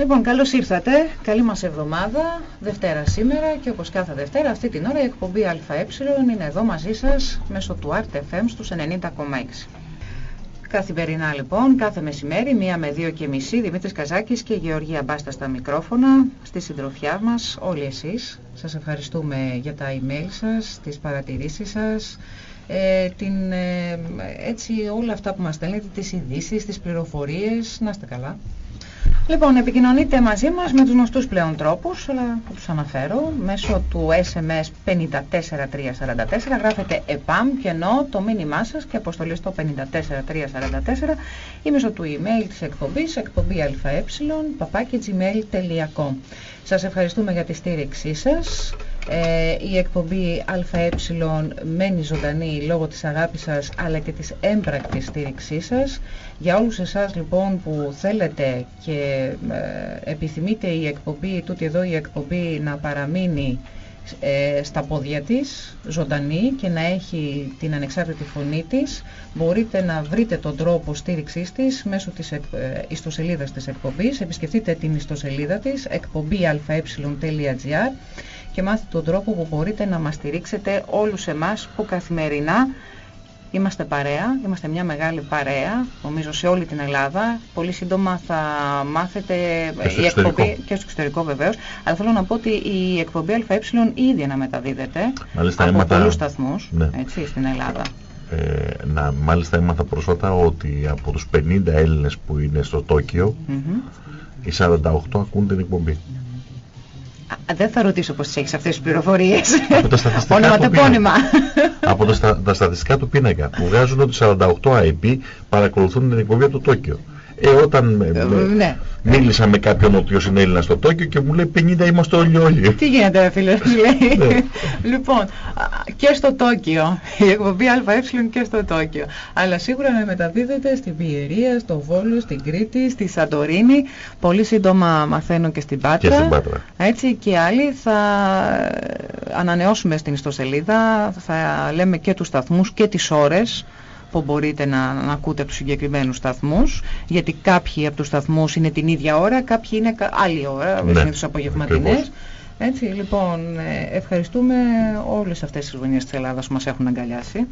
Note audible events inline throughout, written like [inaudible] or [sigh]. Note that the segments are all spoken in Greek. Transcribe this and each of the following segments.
Λοιπόν, καλώς ήρθατε. Καλή μας εβδομάδα. Δευτέρα σήμερα και όπως κάθε Δευτέρα, αυτή την ώρα η εκπομπή ΑΕ είναι εδώ μαζί σας μέσω του RTFM στους 90,6. Καθημερινά λοιπόν, κάθε μεσημέρι, μία με δύο και μισή, Δημήτρης Καζάκης και Γεωργία Μπάστα στα μικρόφωνα, στη συντροφιά μας, όλοι εσείς. Σας ευχαριστούμε για τα email σας, τις παρατηρήσεις σας, ε, την, ε, έτσι όλα αυτά που μας στέλνετε, τις ειδήσεις, τις πληροφορίες, να είστε καλά. Λοιπόν, επικοινωνείτε μαζί μας με τους γνωστούς πλέον τρόπους, αλλά θα τους αναφέρω, μέσω του SMS 54344, γράφετε ΕΠΑΜ και ενώ το μήνυμά σας και αποστολή στο 54344 ή μέσω του email της εκπομπής, εκπομπή αε, παπάκι gmail.com. Σας ευχαριστούμε για τη στήριξή σας. Ε, η εκπομπή ΑΕ μένει ζωντανή λόγω της αγάπης σας αλλά και της έμπρακτης στήριξής σας. Για όλους εσάς λοιπόν που θέλετε και ε, επιθυμείτε η εκπομπή, τούτη εδώ η εκπομπή να παραμείνει ε, στα πόδια της, ζωντανή και να έχει την ανεξάρτητη φωνή της, μπορείτε να βρείτε τον τρόπο στήριξής της μέσω της ε, ιστοσελίδας της εκπομπής. Επισκεφτείτε την ιστοσελίδα της εκπομπή.αε.gr και μάθετε τον τρόπο που μπορείτε να μας στηρίξετε όλους εμάς που καθημερινά Είμαστε παρέα, είμαστε μια μεγάλη παρέα, νομίζω σε όλη την Ελλάδα. Πολύ σύντομα θα μάθετε η εκπομπή και στο εξωτερικό βεβαίως. Αλλά θέλω να πω ότι η εκπομπή ΑΕ ήδη αναμεταδίδεται μάλιστα, από έμαθα... πολλούς σταθμούς ναι. έτσι, στην Ελλάδα. Ε, να, μάλιστα έμαθα πρόσφατα ότι από τους 50 Έλληνες που είναι στο Τόκιο, mm -hmm. οι 48 ακούν την εκπομπή. Δεν θα ρωτήσω πώς έχεις αυτές τις πληροφορίες. Από τα στατιστικά Από τα, στατιστικά του πίνακα που βγάζουν ότι 48 IP παρακολουθούν την εκπομπή από το Τόκιο. Ε, όταν ε, ναι. μίλησα με κάποιον ο οποίος είναι Έλληνας στο Τόκιο και μου λέει 50 είμαστε όλοι όλοι. Τι γίνεται φίλε, λέει. [laughs] Ναι. λοιπόν, και στο Τόκιο, η εκπομπή ΑΕ και στο Τόκιο. Αλλά σίγουρα να μεταδίδεται στην Πιερία, στο Βόλο, στην Κρήτη, στη Σαντορίνη. Πολύ σύντομα μαθαίνω και στην Πάτρα. Και στην Πάτρα. Έτσι και άλλοι θα ανανεώσουμε στην ιστοσελίδα, θα λέμε και τους σταθμούς και τις ώρες που μπορείτε να, να ακούτε από τους συγκεκριμένους σταθμούς γιατί κάποιοι από τους σταθμούς είναι την ίδια ώρα κάποιοι είναι άλλη ώρα ναι, είναι τους απογευματινές. Έτσι λοιπόν ε, ευχαριστούμε όλες αυτές τις γωνίες της Ελλάδας που μας έχουν αγκαλιάσει.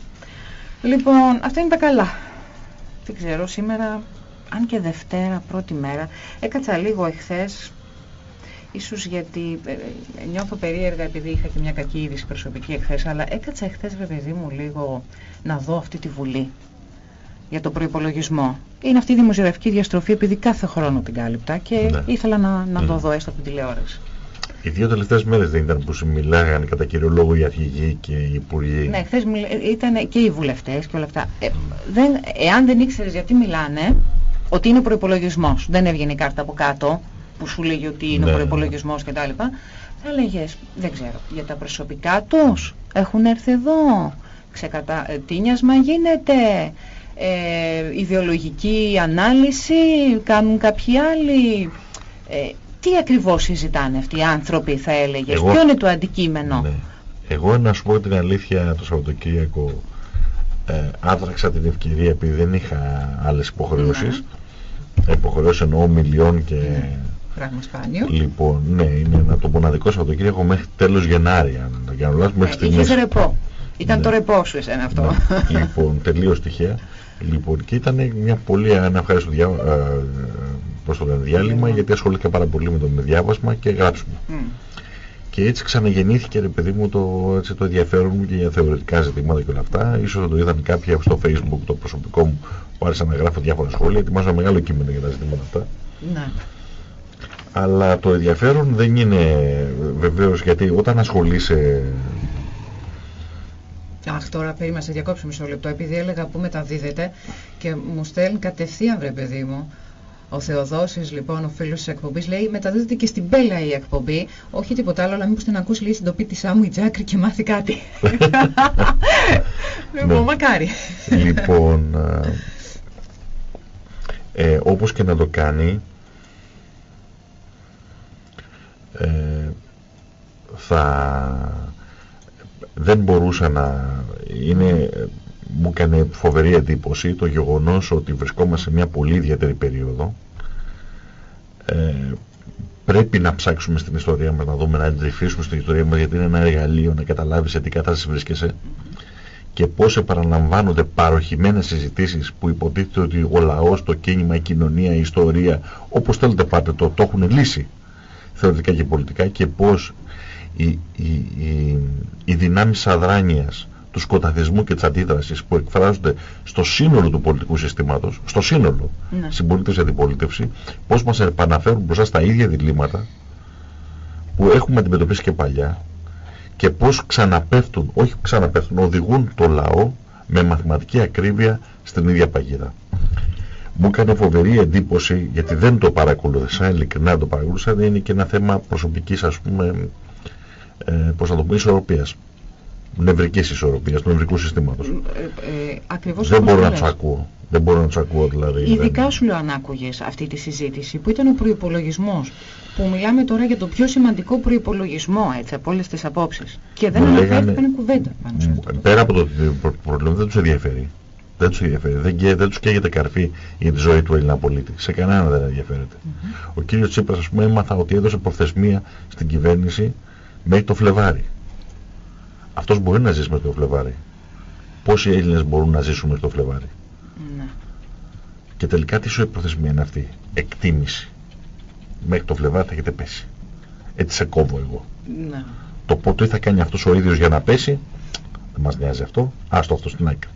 Λοιπόν αυτά είναι τα καλά. Δεν ξέρω σήμερα αν και Δευτέρα πρώτη μέρα έκατσα λίγο εχθές Ίσως γιατί ε, νιώθω περίεργα επειδή είχα και μια κακή είδηση προσωπική εχθές, αλλά έκατσα εχθές ρε παιδί μου λίγο να δω αυτή τη Βουλή για τον προϋπολογισμό. Είναι αυτή η δημοσιογραφική διαστροφή επειδή κάθε χρόνο την κάλυπτα και ναι. ήθελα να, να το δω έστω από την τηλεόραση. Οι δύο τελευταίες μέρες δεν ήταν που μιλάγανε κατά κύριο λόγο οι αρχηγοί και οι υπουργοί; Ναι, χθες ήταν και οι βουλευτές και όλα αυτά. Ε, δεν, εάν δεν ήξερες γιατί μιλάνε, ότι είναι προϋπολογισμός, δεν έβγαινε η κάρτα από κάτω, που σου λέγει ότι είναι ναι. ο προπολογισμό κτλ. Θα έλεγες, δεν ξέρω, για τα προσωπικά τους έχουν έρθει εδώ. Ξεκατα... Ε, τίνιασμα γίνεται. Ε, ιδεολογική ανάλυση κάνουν κάποιοι άλλοι. Ε, τι ακριβώς συζητάνε αυτοί οι άνθρωποι θα έλεγες, ποιο είναι το αντικείμενο; Ναι. Εγώ να σου πω την αλήθεια το Σαββατοκύριακο ε, άδραξα την ευκαιρία επειδή δεν είχα άλλες υποχρεώσεις. Ναι. Υποχρεώσεις εννοώ μιλιών και ναι. Πράγμα σπάνιο. Λοιπόν, ναι, είναι ένα το μοναδικό Σαββατοκύριακο μέχρι τέλος Γενάρη, αν το κάνω μέχρι στιγμής. Είχες ρεπό. Ήταν ναι. το ρεπό σου εσένα αυτό. Ναι. λοιπόν, τελείως τυχαία. Λοιπόν, και ήταν μια πολύ ένα ευχαριστώ διά, ε, προς το διάλειμμα, γιατί ασχολήθηκα πάρα πολύ με το με διάβασμα και γράψιμο. Mm. Και έτσι ξαναγεννήθηκε, ρε παιδί μου, το, έτσι, το ενδιαφέρον μου και για θεωρητικά ζητήματα και όλα αυτά. Ίσως το είδαν κάποιοι στο facebook, το προσωπικό μου, που άρχισα να γράφω διάφορα σχόλια. Ετοιμάζω μεγάλο κείμενο για τα ζητήματα αυτά. Ναι αλλά το ενδιαφέρον δεν είναι βεβαίως γιατί όταν ασχολείσαι Αχ, τώρα περίμενα σε διακόψω μισό λεπτό, επειδή έλεγα που μεταδίδεται και μου στέλνει κατευθείαν, βρε παιδί μου. Ο Θεοδόσης, λοιπόν, ο φίλος της εκπομπής, λέει μεταδίδεται και στην Μπέλα η εκπομπή. Όχι τίποτα άλλο, αλλά μήπως την ακούσει λέει στην τοπή της άμμου η Τζάκρη και μάθει κάτι. [laughs] λοιπόν, ναι. μακάρι. Λοιπόν, ε, ε, όπως και να το κάνει, ε, θα δεν μπορούσα να είναι μου έκανε φοβερή εντύπωση το γεγονός ότι βρισκόμαστε σε μια πολύ ιδιαίτερη περίοδο. Ε, πρέπει να ψάξουμε στην ιστορία μας, να δούμε, να εντρυφήσουμε στην ιστορία μας γιατί είναι ένα εργαλείο να καταλάβεις σε τι κατάσταση βρίσκεσαι και πώς επαναλαμβάνονται παροχημένες συζητήσεις που υποτίθεται ότι ο λαός, το κίνημα, η κοινωνία, η ιστορία, όπως θέλετε πάτε το, το έχουν λύσει θεωρητικά και πολιτικά και πώς οι, οι, οι, οι δυνάμεις αδράνειας του σκοταδισμού και της αντίδρασης που εκφράζονται στο σύνολο του πολιτικού συστήματος, στο σύνολο, ναι. συμπολίτευση αντιπολίτευση, πώς μας επαναφέρουν μπροστά στα ίδια διλήμματα που έχουμε αντιμετωπίσει και παλιά και πώς ξαναπέφτουν, όχι ξαναπέφτουν, οδηγούν το λαό με μαθηματική ακρίβεια στην ίδια παγίδα. Μου έκανε φοβερή εντύπωση, γιατί δεν το παρακολούθησα, ειλικρινά το παρακολούθησα, δεν είναι και ένα θέμα προσωπικής, ας πούμε, ε, πώς να το πω, ισορροπίας νευρικής ισορροπίας, του νευρικού συστήματος. Ε, ε, δεν μπορώ να τους ακούω. Δεν μπορώ να τους ακούω δηλαδή. Ειδικά δεν... σου λέω αν άκουγες αυτή τη συζήτηση που ήταν ο προπολογισμό. Που μιλάμε τώρα για το πιο σημαντικό προπολογισμό έτσι από όλες τις απόψεις. Και δεν αναφέρθηκαν κουβέντα πάνω σε αυτό. Πέρα από το πρόβλημα δεν τους ενδιαφέρει. Δεν του ενδιαφέρει. Δεν, δεν του καίγεται καρφί για τη ζωή του Έλληνα πολίτη. Σε κανέναν δεν ενδιαφέρεται. Mm -hmm. Ο κύριος Τσίπρας, ας πούμε, έμαθα ότι έδωσε προθεσμία στην κυβέρνηση μέχρι το Φλεβάρι. Αυτός μπορεί να ζήσει με το Φλεβάρι. Πόσοι Έλληνες μπορούν να ζήσουν με το Φλεβάρι; Ναι. Και τελικά τι σου προθεσμία είναι αυτή; Εκτίμηση. Μέχρι το Φλεβάρι θα έχετε πέσει. Έτσι σε κόβω εγώ. Ναι. Το πότε θα κάνει αυτός ο ίδιος για να πέσει, δεν μας νοιάζει αυτό. Άστο αυτό στην άκρη.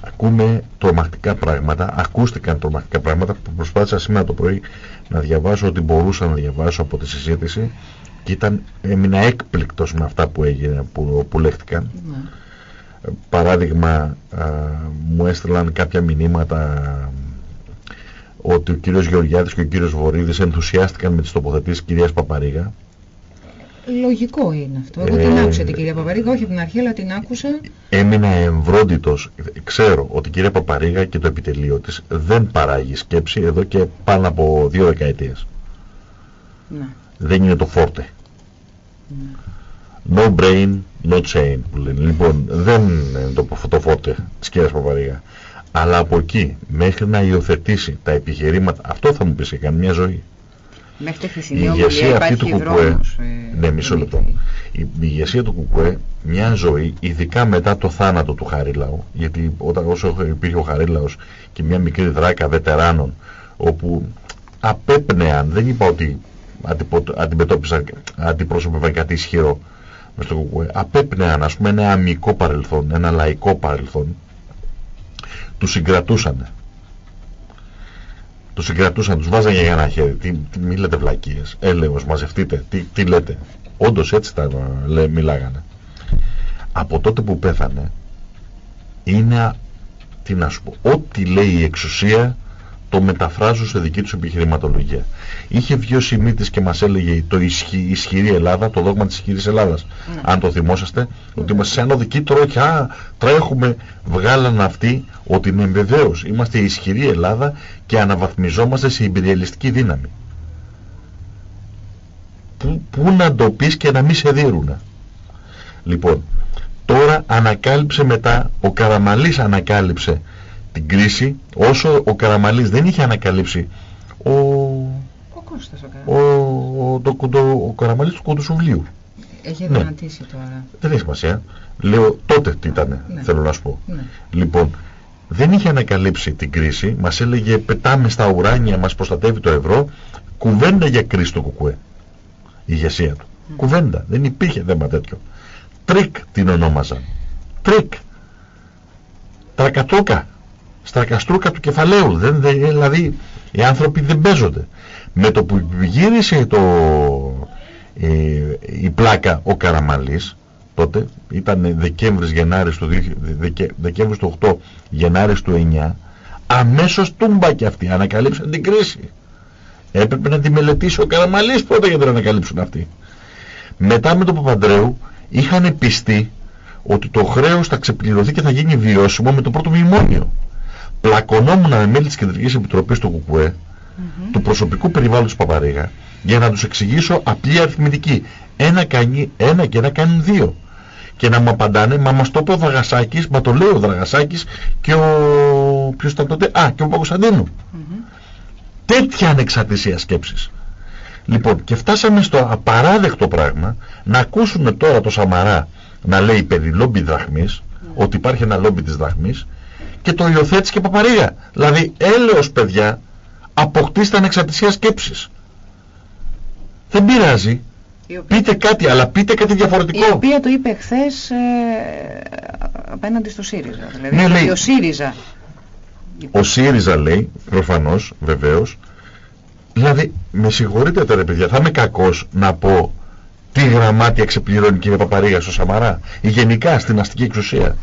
Ακούμε τρομακτικά πράγματα, ακούστηκαν τρομακτικά πράγματα που προσπάθησα σήμερα το πρωί να διαβάσω ό,τι μπορούσα να διαβάσω από τη συζήτηση και ήταν, έμεινα έκπληκτος με αυτά που, έγινε, που, που λέχτηκαν. Ναι. Παράδειγμα, μου έστειλαν κάποια μηνύματα ότι ο κύριος Γεωργιάδης και ο κύριος Βορύδης ενθουσιάστηκαν με τις τοποθετήσεις κυρίας Παπαρίγα. Λογικό είναι αυτό. Εγώ την ε, άκουσα την κυρία Παπαρίγα, όχι από την αρχή, αλλά την άκουσα. Έμεινα εμβρόντιτος. Ξέρω ότι η κυρία Παπαρίγα και το επιτελείο της δεν παράγει σκέψη εδώ και πάνω από δύο δεκαετίες. Ναι. Δεν είναι το φόρτε. No brain, no chain που λένε. Λοιπόν, δεν είναι το φωτοφόρτε της κυρίας Παπαρίγα. Αλλά από εκεί μέχρι να υιοθετήσει τα επιχειρήματα, αυτό θα μου πεις έκανε μια ζωή. Μέχρι η ηγεσία αυτή του Κουκουέ, ε, ναι μισό λεπτό, η, ηγεσία του Κουκουέ μια ζωή, ειδικά μετά το θάνατο του Χαρίλαου, γιατί όταν όσο υπήρχε ο Χαρίλαος και μια μικρή δράκα βετεράνων, όπου απέπνεαν, δεν είπα ότι αντιμετώπισαν, αντιπρόσωπευαν κάτι ισχυρό μες στο κουκουέ. Απέπνεαν ας πούμε ένα αμυικό παρελθόν, ένα λαϊκό παρελθόν. Τους συγκρατούσαν. Τους συγκρατούσαν, τους βάζανε για ένα χέρι. Τι, τι μη λέτε βλακίες. Έλεος, μαζευτείτε. Τι, τι λέτε. Όντως έτσι τα λέ, μιλάγανε. Από τότε που πέθανε είναι, τι να σου πω, ό,τι λέει η εξουσία το μεταφράζουν σε δική τους επιχειρηματολογία. Είχε βγει ο Σιμίτης και μας έλεγε το ισχυ, ισχυρή Ελλάδα, το δόγμα της ισχυρής Ελλάδας. Ναι. Αν το θυμόσαστε, ναι. ότι είμαστε σε οδική τρόκια, τρέχουμε, βγάλαν αυτοί ότι είναι βεβαίως. Είμαστε η ισχυρή Ελλάδα και αναβαθμιζόμαστε σε υπεριαλιστική δύναμη. Πού, πού να το πεις και να μην σε δίρουν. Λοιπόν, τώρα ανακάλυψε μετά, ο Καραμαλής ανακάλυψε την κρίση όσο ο Καραμαλής δεν είχε ανακαλύψει ο, ο, Κώστας, ο, ο, το, το, ο Καραμαλής του Κοντοσουβλίου. Έχει ναι. δυνατήσει τώρα. Δεν έχει σημασία. Λέω τότε τι ήταν, ναι. θέλω να σου πω. Ναι. Λοιπόν, δεν είχε ανακαλύψει την κρίση, μας έλεγε πετάμε στα ουράνια, μας προστατεύει το ευρώ, κουβέντα για κρίση το κουκουέ. Η ηγεσία του. Mm. Κουβέντα. Δεν υπήρχε θέμα τέτοιο. Τρίκ την ονόμαζαν. Τρίκ. Τρακατόκα στα καστρούκα του κεφαλαίου. Δεν, δηλαδή οι άνθρωποι δεν παίζονται. Με το που γύρισε το, ε, η πλάκα ο Καραμαλής, τότε ήταν Δεκέμβρης Γενάρης του, Δεκέ, Δεκέμβρης του 8, Γενάρης του 9, αμέσως τούμπα και αυτοί ανακαλύψαν την κρίση. Έπρεπε να τη μελετήσει ο Καραμαλής πρώτα για να την ανακαλύψουν αυτοί. Μετά με τον Παπαντρέου είχαν πιστεί ότι το χρέος θα ξεπληρωθεί και θα γίνει βιώσιμο με το πρώτο μνημόνιο πλακωνόμουν με μέλη της Κεντρικής Επιτροπής του ΚΚΕ, του προσωπικού περιβάλλοντος Παπαρίγα, για να τους εξηγήσω απλή αριθμητική. Ένα, κάνει, ένα και ένα κάνουν δύο. Και να μου απαντάνε, μα μας το είπε ο Δραγασάκης, μα το λέει ο Δραγασάκης και ο... ποιος ήταν τότε, α, και ο Παγκοσαντίνου. τέτοια ανεξαρτησία σκέψης. Λοιπόν, και φτάσαμε στο απαράδεκτο πράγμα να ακούσουν τώρα το Σαμαρά να λέει περί λόμπι δραχμής, ότι υπάρχει ένα λόμπι της δραχμής και το υιοθέτησε και παπαρίγα. Δηλαδή, έλεος παιδιά, αποκτήστε ανεξαρτησία σκέψης. Δεν πειράζει. Πείτε κάτι, αλλά πείτε κάτι διαφορετικό. Η οποία το είπε χθες ε, απέναντι στο ΣΥΡΙΖΑ. Δηλαδή, ναι, λέει, ο ΣΥΡΙΖΑ. Ο ΣΥΡΙΖΑ λέει, προφανώς, βεβαίως, δηλαδή, με συγχωρείτε τώρα παιδιά, θα είμαι κακός να πω τι γραμμάτια ξεπληρώνει κύριε Παπαρίγα στο Σαμαρά ή γενικά στην αστική εξουσία;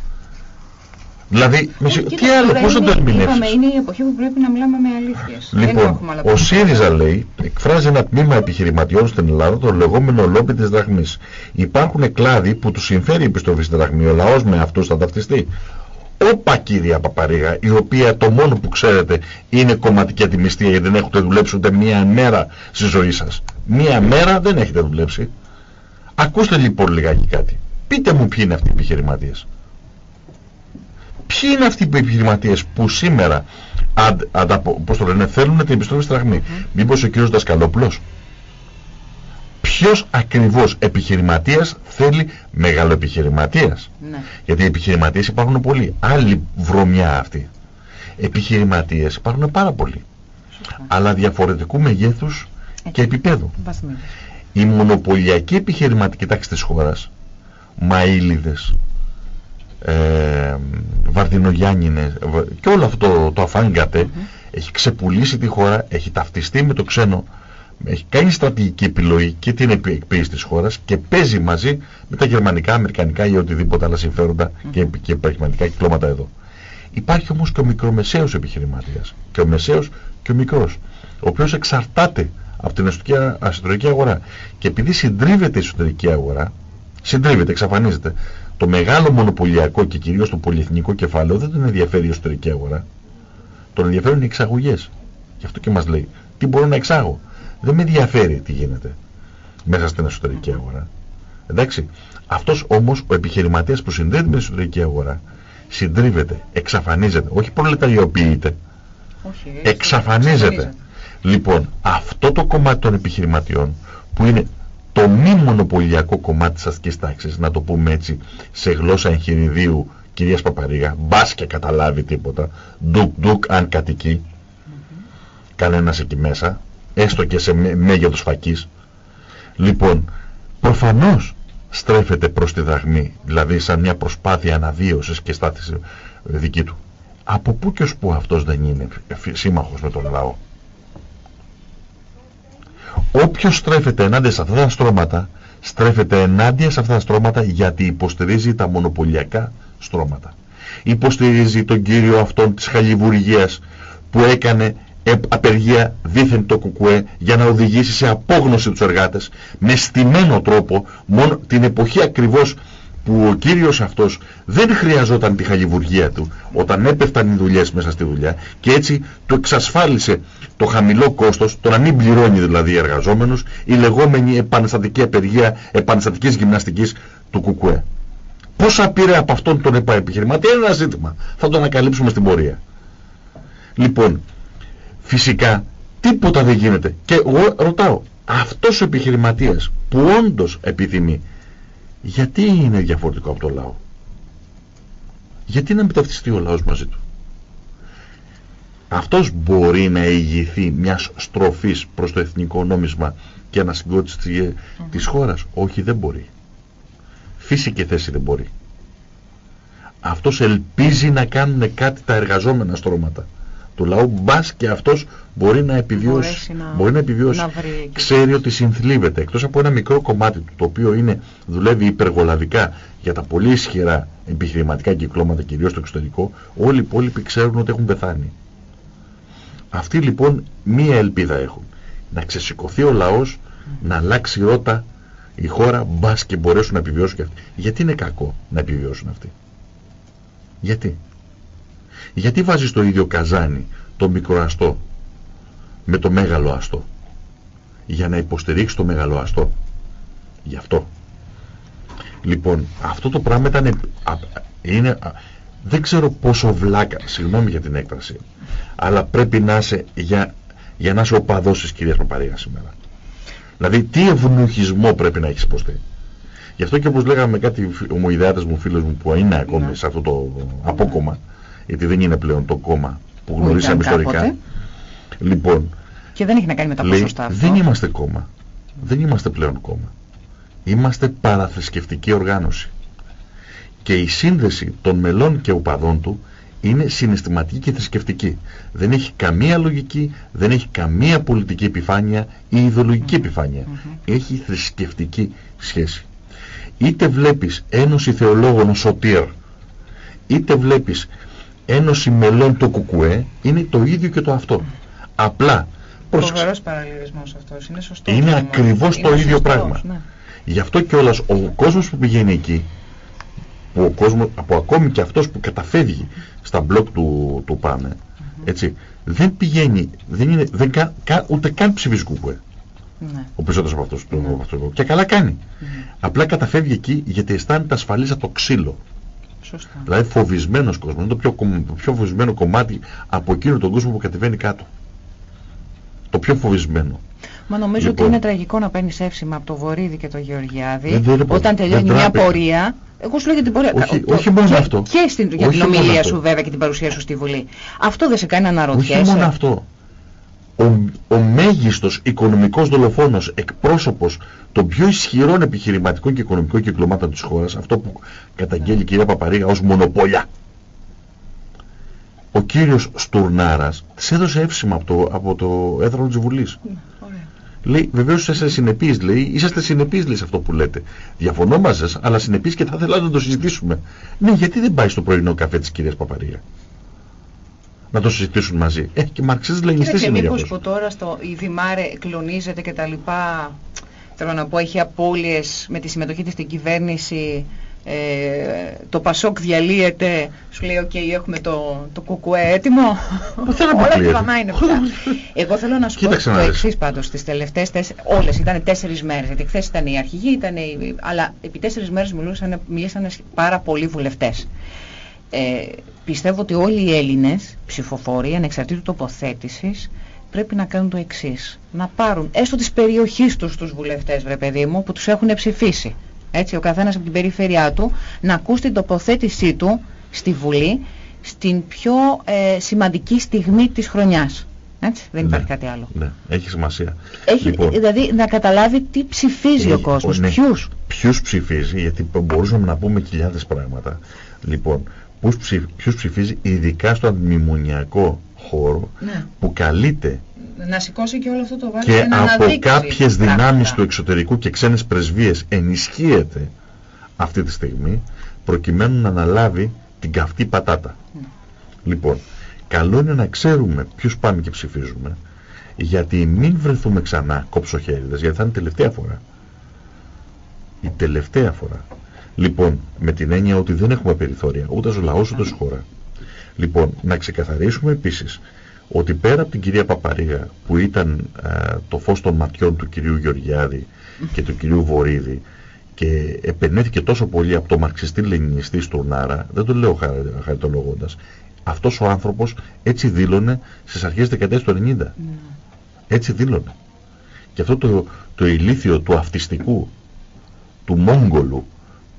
Δηλαδή, με τι άλλο, πώς θα το ερμηνεύσεις. είναι η εποχή που πρέπει να μιλάμε με αλήθειες. Λοιπόν, ο ΣΥΡΙΖΑ λέει, εκφράζει ένα τμήμα επιχειρηματιών στην Ελλάδα, το λεγόμενο λόμπι της δραχμής. Υπάρχουν κλάδοι που τους συμφέρει η επιστροφή στην δραχμή, ο λαός με αυτούς θα ταυτιστεί. Όπα κυρία Παπαρίγα, η οποία το μόνο που ξέρετε είναι κομματική ατιμιστία γιατί δεν έχετε δουλέψει ούτε μία μέρα στη ζωή σας. Μία μέρα δεν έχετε δουλέψει. Ακούστε λοιπόν λιγάκι κάτι. Πείτε μου ποιοι είναι αυτοί οι επιχειρηματίες. Ποιοι είναι αυτοί οι επιχειρηματίες που σήμερα αντ, αντα, πώς το λένε, θέλουν την επιστροφή στη δραχμή. Mm. Μήπως ο κύριος Δασκαλόπουλος; Ποιος ακριβώς επιχειρηματίας θέλει μεγαλοεπιχειρηματίας. Ναι. Γιατί οι επιχειρηματίες υπάρχουν πολλοί. Άλλη βρωμιά αυτή. Επιχειρηματίες υπάρχουν πάρα πολλοί. Αλλά διαφορετικού μεγέθους και επίπεδου. Η μονοπωλιακή επιχειρηματική τάξη της χώρας, μαΐλιδες, ε, Βαρδινογιάννηνες και όλο αυτό το, το αφάνγκατε έχει ξεπουλήσει τη χώρα, έχει ταυτιστεί με το ξένο, έχει κάνει στρατηγική επιλογή και την εκποίηση της χώρας και παίζει μαζί με τα γερμανικά, αμερικανικά ή οτιδήποτε άλλα συμφέροντα και, και επαγγελματικά κυκλώματα εδώ. Υπάρχει όμως και ο μικρομεσαίος επιχειρηματίας και ο μεσαίος και ο μικρός, ο οποίος εξαρτάται από την εσωτερική αγορά. Και επειδή συντρίβεται η εσωτερική αγορά, συντρίβεται, εξαφανίζεται, το μεγάλο μονοπωλιακό και κυρίως το πολυεθνικό κεφάλαιο δεν τον ενδιαφέρει η εσωτερική αγορά. Τον ενδιαφέρουν οι εξαγωγές. Γι' αυτό και μας λέει, τι μπορώ να εξάγω. Δεν με ενδιαφέρει τι γίνεται μέσα στην εσωτερική αγορά. Εντάξει. Αυτός όμως ο επιχειρηματίας που συνδέεται με την εσωτερική αγορά συντρίβεται, εξαφανίζεται, όχι προλεταριοποιείται. Όχι, εξαφανίζεται. Λοιπόν, αυτό το κομμάτι των επιχειρηματιών που είναι το μη μονοπωλιακό κομμάτι της αστικής τάξης, να το πούμε έτσι, σε γλώσσα εγχειριδίου κυρίας Παπαρίγα, μπας και καταλάβει τίποτα, ντουκ ντουκ αν κατοικεί, mm -hmm. κανένας εκεί μέσα, έστω και σε μέγεθος φακής. Λοιπόν, προφανώς στρέφεται προς τη δραχμή, δηλαδή σαν μια προσπάθεια αναβίωσης και στάθηση δική του. Από πού και ως πού αυτός δεν είναι σύμμαχος με τον λαό; Όποιος στρέφεται ενάντια σε αυτά τα στρώματα, στρέφεται ενάντια σε αυτά τα στρώματα γιατί υποστηρίζει τα μονοπωλιακά στρώματα. Υποστηρίζει τον κύριο αυτόν της χαλιβουργίας που έκανε απεργία δίθεν το κουκουέ για να οδηγήσει σε απόγνωση τους εργάτες με στημένο τρόπο μόνο την εποχή ακριβώς που ο κύριος αυτός δεν χρειαζόταν τη χαλιβουργία του όταν έπεφταν οι δουλειές μέσα στη δουλειά και έτσι του εξασφάλισε το χαμηλό κόστος, το να μην πληρώνει δηλαδή οι εργαζόμενους, η λεγόμενη επαναστατική απεργία επαναστατικής γυμναστικής του ΚΚΕ. Πόσα πήρε από αυτόν τον επιχειρηματία είναι ένα ζήτημα. Θα το ανακαλύψουμε στην πορεία. Λοιπόν, φυσικά τίποτα δεν γίνεται. Και εγώ ρωτάω, αυτός ο επιχειρηματίας που όντως επιθυμεί γιατί είναι διαφορετικό από το λαό; Γιατί να μην ο λαός μαζί του; Αυτός μπορεί να ηγηθεί μιας στροφής προς το εθνικό νόμισμα και ανασυγκρότηση της, της χώρας; Όχι δεν μπορεί. Φύση και θέση δεν μπορεί. Αυτός ελπίζει να κάνουν κάτι τα εργαζόμενα στρώματα του λαού μπας και αυτός μπορεί να επιβιώσει. Να, μπορεί να επιβιώσει. Ξέρει ότι συνθλίβεται. Εκτός από ένα μικρό κομμάτι του, το οποίο είναι, δουλεύει υπεργολαβικά για τα πολύ ισχυρά επιχειρηματικά κυκλώματα, κυρίως στο εξωτερικό, όλοι οι υπόλοιποι ξέρουν ότι έχουν πεθάνει. Αυτοί λοιπόν μία ελπίδα έχουν. Να ξεσηκωθεί ο λαός, να αλλάξει ρότα η χώρα, μπας και μπορέσουν να επιβιώσουν και αυτοί. Γιατί είναι κακό να επιβιώσουν αυτοί; Γιατί; Γιατί βάζεις το ίδιο καζάνι το μικρό αστό με το μέγαλο αστό. Για να υποστηρίξεις το μέγαλο αστό; Γι' αυτό. Λοιπόν, αυτό το πράγμα ήταν, είναι, δεν ξέρω πόσο βλάκα, συγγνώμη για την έκφραση, αλλά πρέπει να είσαι για, για να είσαι οπαδός της κυρίας Παπαρίγας σήμερα. Δηλαδή τι ευνοχισμό πρέπει να έχεις υποστεί; Γι' αυτό και όπως λέγαμε κάτι ομοειδεάτες μου φίλος μου που είναι ακόμη ναι. σε αυτό το απόκομμα, γιατί δεν είναι πλέον το κόμμα που γνωρίσαμε ιστορικά. Λοιπόν, και δεν έχει να κάνει με τα ποσοστά αυτό. Δεν είμαστε κόμμα. Δεν είμαστε πλέον κόμμα. Είμαστε παραθρησκευτική οργάνωση. Και η σύνδεση των μελών και οπαδών του είναι συναισθηματική και θρησκευτική. Δεν έχει καμία λογική, δεν έχει καμία πολιτική επιφάνεια ή ιδεολογική επιφάνεια. Έχει θρησκευτική σχέση. Είτε βλέπεις ένωση θεολόγων σωτήρ, είτε βλέπεις ένωση μελών του κουκουέ, είναι το ίδιο και το αυτό. Απλά Φοβερός παραλληλισμός αυτός. Είναι σωστό. Είναι ακριβώς το ίδιο πράγμα. Ναι. Γι' αυτό κιόλας ο κόσμος που πηγαίνει εκεί, που, ο κόσμος, από ακόμη και αυτός που καταφεύγει στα μπλοκ του, του Πάνε, έτσι, δεν πηγαίνει, δεν είναι, δεν κα, κα, ούτε καν ψηφίζει κουκουέ. Ναι. Ο περισσότερος από αυτούς. Ναι. Και καλά κάνει. Απλά καταφεύγει εκεί γιατί αισθάνεται ασφαλής από το ξύλο. Σωστά. Δηλαδή φοβισμένος κόσμος. Είναι το πιο, το πιο φοβισμένο κομμάτι από εκείνο τον κόσμο που κατεβαίνει κάτω το πιο φοβισμένο. Μα νομίζω λοιπόν, ότι είναι τραγικό να παίρνεις εύσημα από το Βορύδη και το Γεωργιάδη όταν τελειώνει μια πορεία. Εγώ σου λέω για την πορεία. Όχι, όχι μόνο και, αυτό. Και στην, για την ομιλία σου βέβαια και την παρουσία σου στη Βουλή. Αυτό δεν σε κάνει να αναρωτιέσαι. Όχι μόνο αυτό. Ο, ο μέγιστος οικονομικός δολοφόνος εκπρόσωπος των πιο ισχυρών επιχειρηματικών και οικονομικών κυκλωμάτων της χώρας, αυτό που καταγγέλει η κυρία Παπαρίγα ως μονοπόλια, ο κύριος Στουρνάρας της έδωσε εύσημα από το, από το έδρανο της Βουλής. Ναι, λέει, βεβαίως είσαστε συνεπείς, λέει, είσαστε συνεπείς, λέει, σε αυτό που λέτε. Διαφωνώ μαζί σας, αλλά συνεπείς και θα ήθελα να το συζητήσουμε. Ναι, γιατί δεν πάει στο πρωινό καφέ της κυρίας Παπαρία. Να το συζητήσουν μαζί. Ε, και μαρξίστες λενιστές είναι για που τώρα στο, η Δημάρε κλονίζεται και τα λοιπά, θέλω να πω, έχει απώλειες με τη συμμετοχή της στην κυβέρνηση ε, το Πασόκ διαλύεται, σου λέει, OK, έχουμε το, το κουκουέ έτοιμο. Όλα τα είναι πια. Εγώ θέλω να σου πω το εξής πάντως. Τις τελευταίες όλες ήταν τέσσερις μέρες. Γιατί χθες ήταν η αρχηγή, ήταν η, αλλά επί τέσσερις μέρες μιλούσαν, μιλήσαν πάρα πολλοί βουλευτές. Ε, πιστεύω ότι όλοι οι Έλληνες ψηφοφόροι, ανεξαρτήτου τοποθέτησης, πρέπει να κάνουν το εξής. Να πάρουν έστω της περιοχής τους τους βουλευτές, βρε παιδί μου, που τους έχουν ψηφίσει έτσι, ο καθένας από την περιφέρειά του, να ακούσει την τοποθέτησή του στη Βουλή στην πιο ε, σημαντική στιγμή της χρονιάς. Έτσι, δεν ναι, υπάρχει κάτι άλλο. Ναι, έχει σημασία. Έχει, λοιπόν, δηλαδή να καταλάβει τι ψηφίζει ο κόσμος, ναι, ποιους. Ποιους ψηφίζει, γιατί μπορούσαμε να πούμε χιλιάδες πράγματα. Λοιπόν, ποιους ψηφίζει ειδικά στο αντιμνημονιακό χώρο ναι. που καλείται να σηκώσει και όλο αυτό το βάρος και, και να από κάποιες δυνάμεις του εξωτερικού και ξένες πρεσβείες ενισχύεται αυτή τη στιγμή προκειμένου να αναλάβει την καυτή πατάτα. Mm. Λοιπόν, καλό είναι να ξέρουμε ποιους πάμε και ψηφίζουμε γιατί μην βρεθούμε ξανά κόψοχέριδες γιατί θα είναι τελευταία φορά. Η τελευταία φορά. Λοιπόν, με την έννοια ότι δεν έχουμε περιθώρια ούτε ως λαός ούτε ως χώρα. Λοιπόν, να ξεκαθαρίσουμε επίσης ότι πέρα από την κυρία Παπαρίγα που ήταν το φως των ματιών του κυρίου Γεωργιάδη και του κυρίου Βορύδη και επενέθηκε τόσο πολύ από το μαρξιστή λενινιστή Στουρνάρα, δεν το λέω χαριτολογώντας, αυτός ο άνθρωπος έτσι δήλωνε στις αρχές δεκαετίας του 90. Ναι. Έτσι δήλωνε. Και αυτό το, το ηλίθιο του αυτιστικού, του Μόγγολου,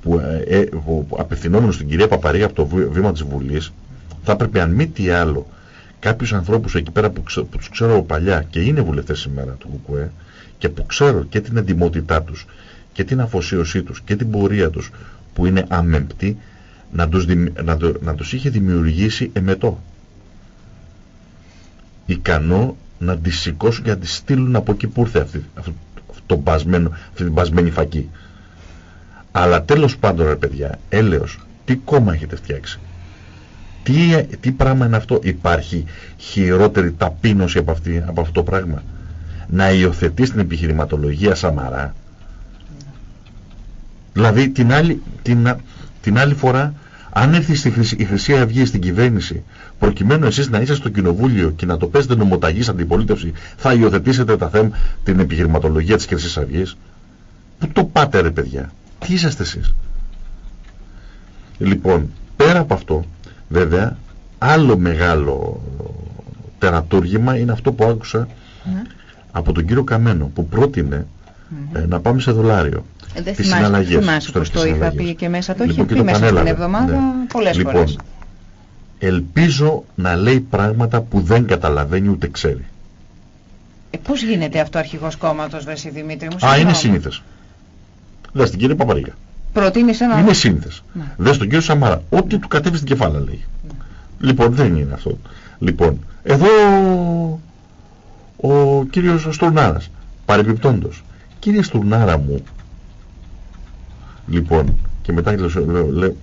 που, ε, ε που απευθυνόμενος στην κυρία Παπαρίγα από το βήμα της Βουλής, θα έπρεπε αν μη τι άλλο κάποιους ανθρώπους εκεί πέρα που, ξε, που τους ξέρω από παλιά και είναι βουλευτές σήμερα του ΚΚΕ και που ξέρω και την εντυμότητά τους και την αφοσίωσή τους και την πορεία τους που είναι αμεμπτή να τους, να, το, να τους είχε δημιουργήσει εμετό. Ικανό να τις σηκώσουν και να τις στείλουν από εκεί που ήρθε αυτή, αυτό, το μπασμένο, αυτή την μπασμένη φακή. Αλλά τέλος πάντων ρε παιδιά, έλεος, τι κόμμα έχετε φτιάξει; Τι, τι πράγμα είναι αυτό; Υπάρχει χειρότερη ταπείνωση από, αυτή, από αυτό το πράγμα; Να υιοθετεί την επιχειρηματολογία Σαμαρά; Δηλαδή την άλλη, την, την άλλη φορά αν έρθει στη η Χρυσή Αυγή στην κυβέρνηση προκειμένου εσείς να είστε στο κοινοβούλιο και να το παίζετε νομοταγής αντιπολίτευση θα υιοθετήσετε τα θέμα την επιχειρηματολογία της Χρυσής Αυγής; Πού το πάτε ρε παιδιά; Τι είσαστε εσείς; Λοιπόν, πέρα από αυτό Βέβαια, άλλο μεγάλο τερατούργημα είναι αυτό που άκουσα ναι. από τον κύριο Καμένο που πρότεινε ε, να πάμε σε δολάριο. Ε, δεν τις συναλλαγές. Θυμάσαι πως το είχα πει και μέσα. Το λοιπόν, είχε πει μέσα στην εβδομάδα ναι. πολλές λοιπόν, φορές. Ελπίζω να λέει πράγματα που δεν καταλαβαίνει ούτε ξέρει. Ε, πώς γίνεται αυτό αρχηγός κόμματος, Βέση Δημήτρη μου. Α, είναι σύνηθες. Δες την κύριε Παπαρίγα. Προτείνεις ένα... Είναι σύνηθες. Ναι. Δες τον κύριο Σαμάρα. Ό,τι του κατέβει στην κεφάλα λέει. Ναι. Λοιπόν, δεν είναι αυτό. Λοιπόν, εδώ ο κύριος Στουρνάρας. Παρεμπιπτόντος. Κύριε Στουρνάρα μου, λοιπόν, και μετά λέω, λέω,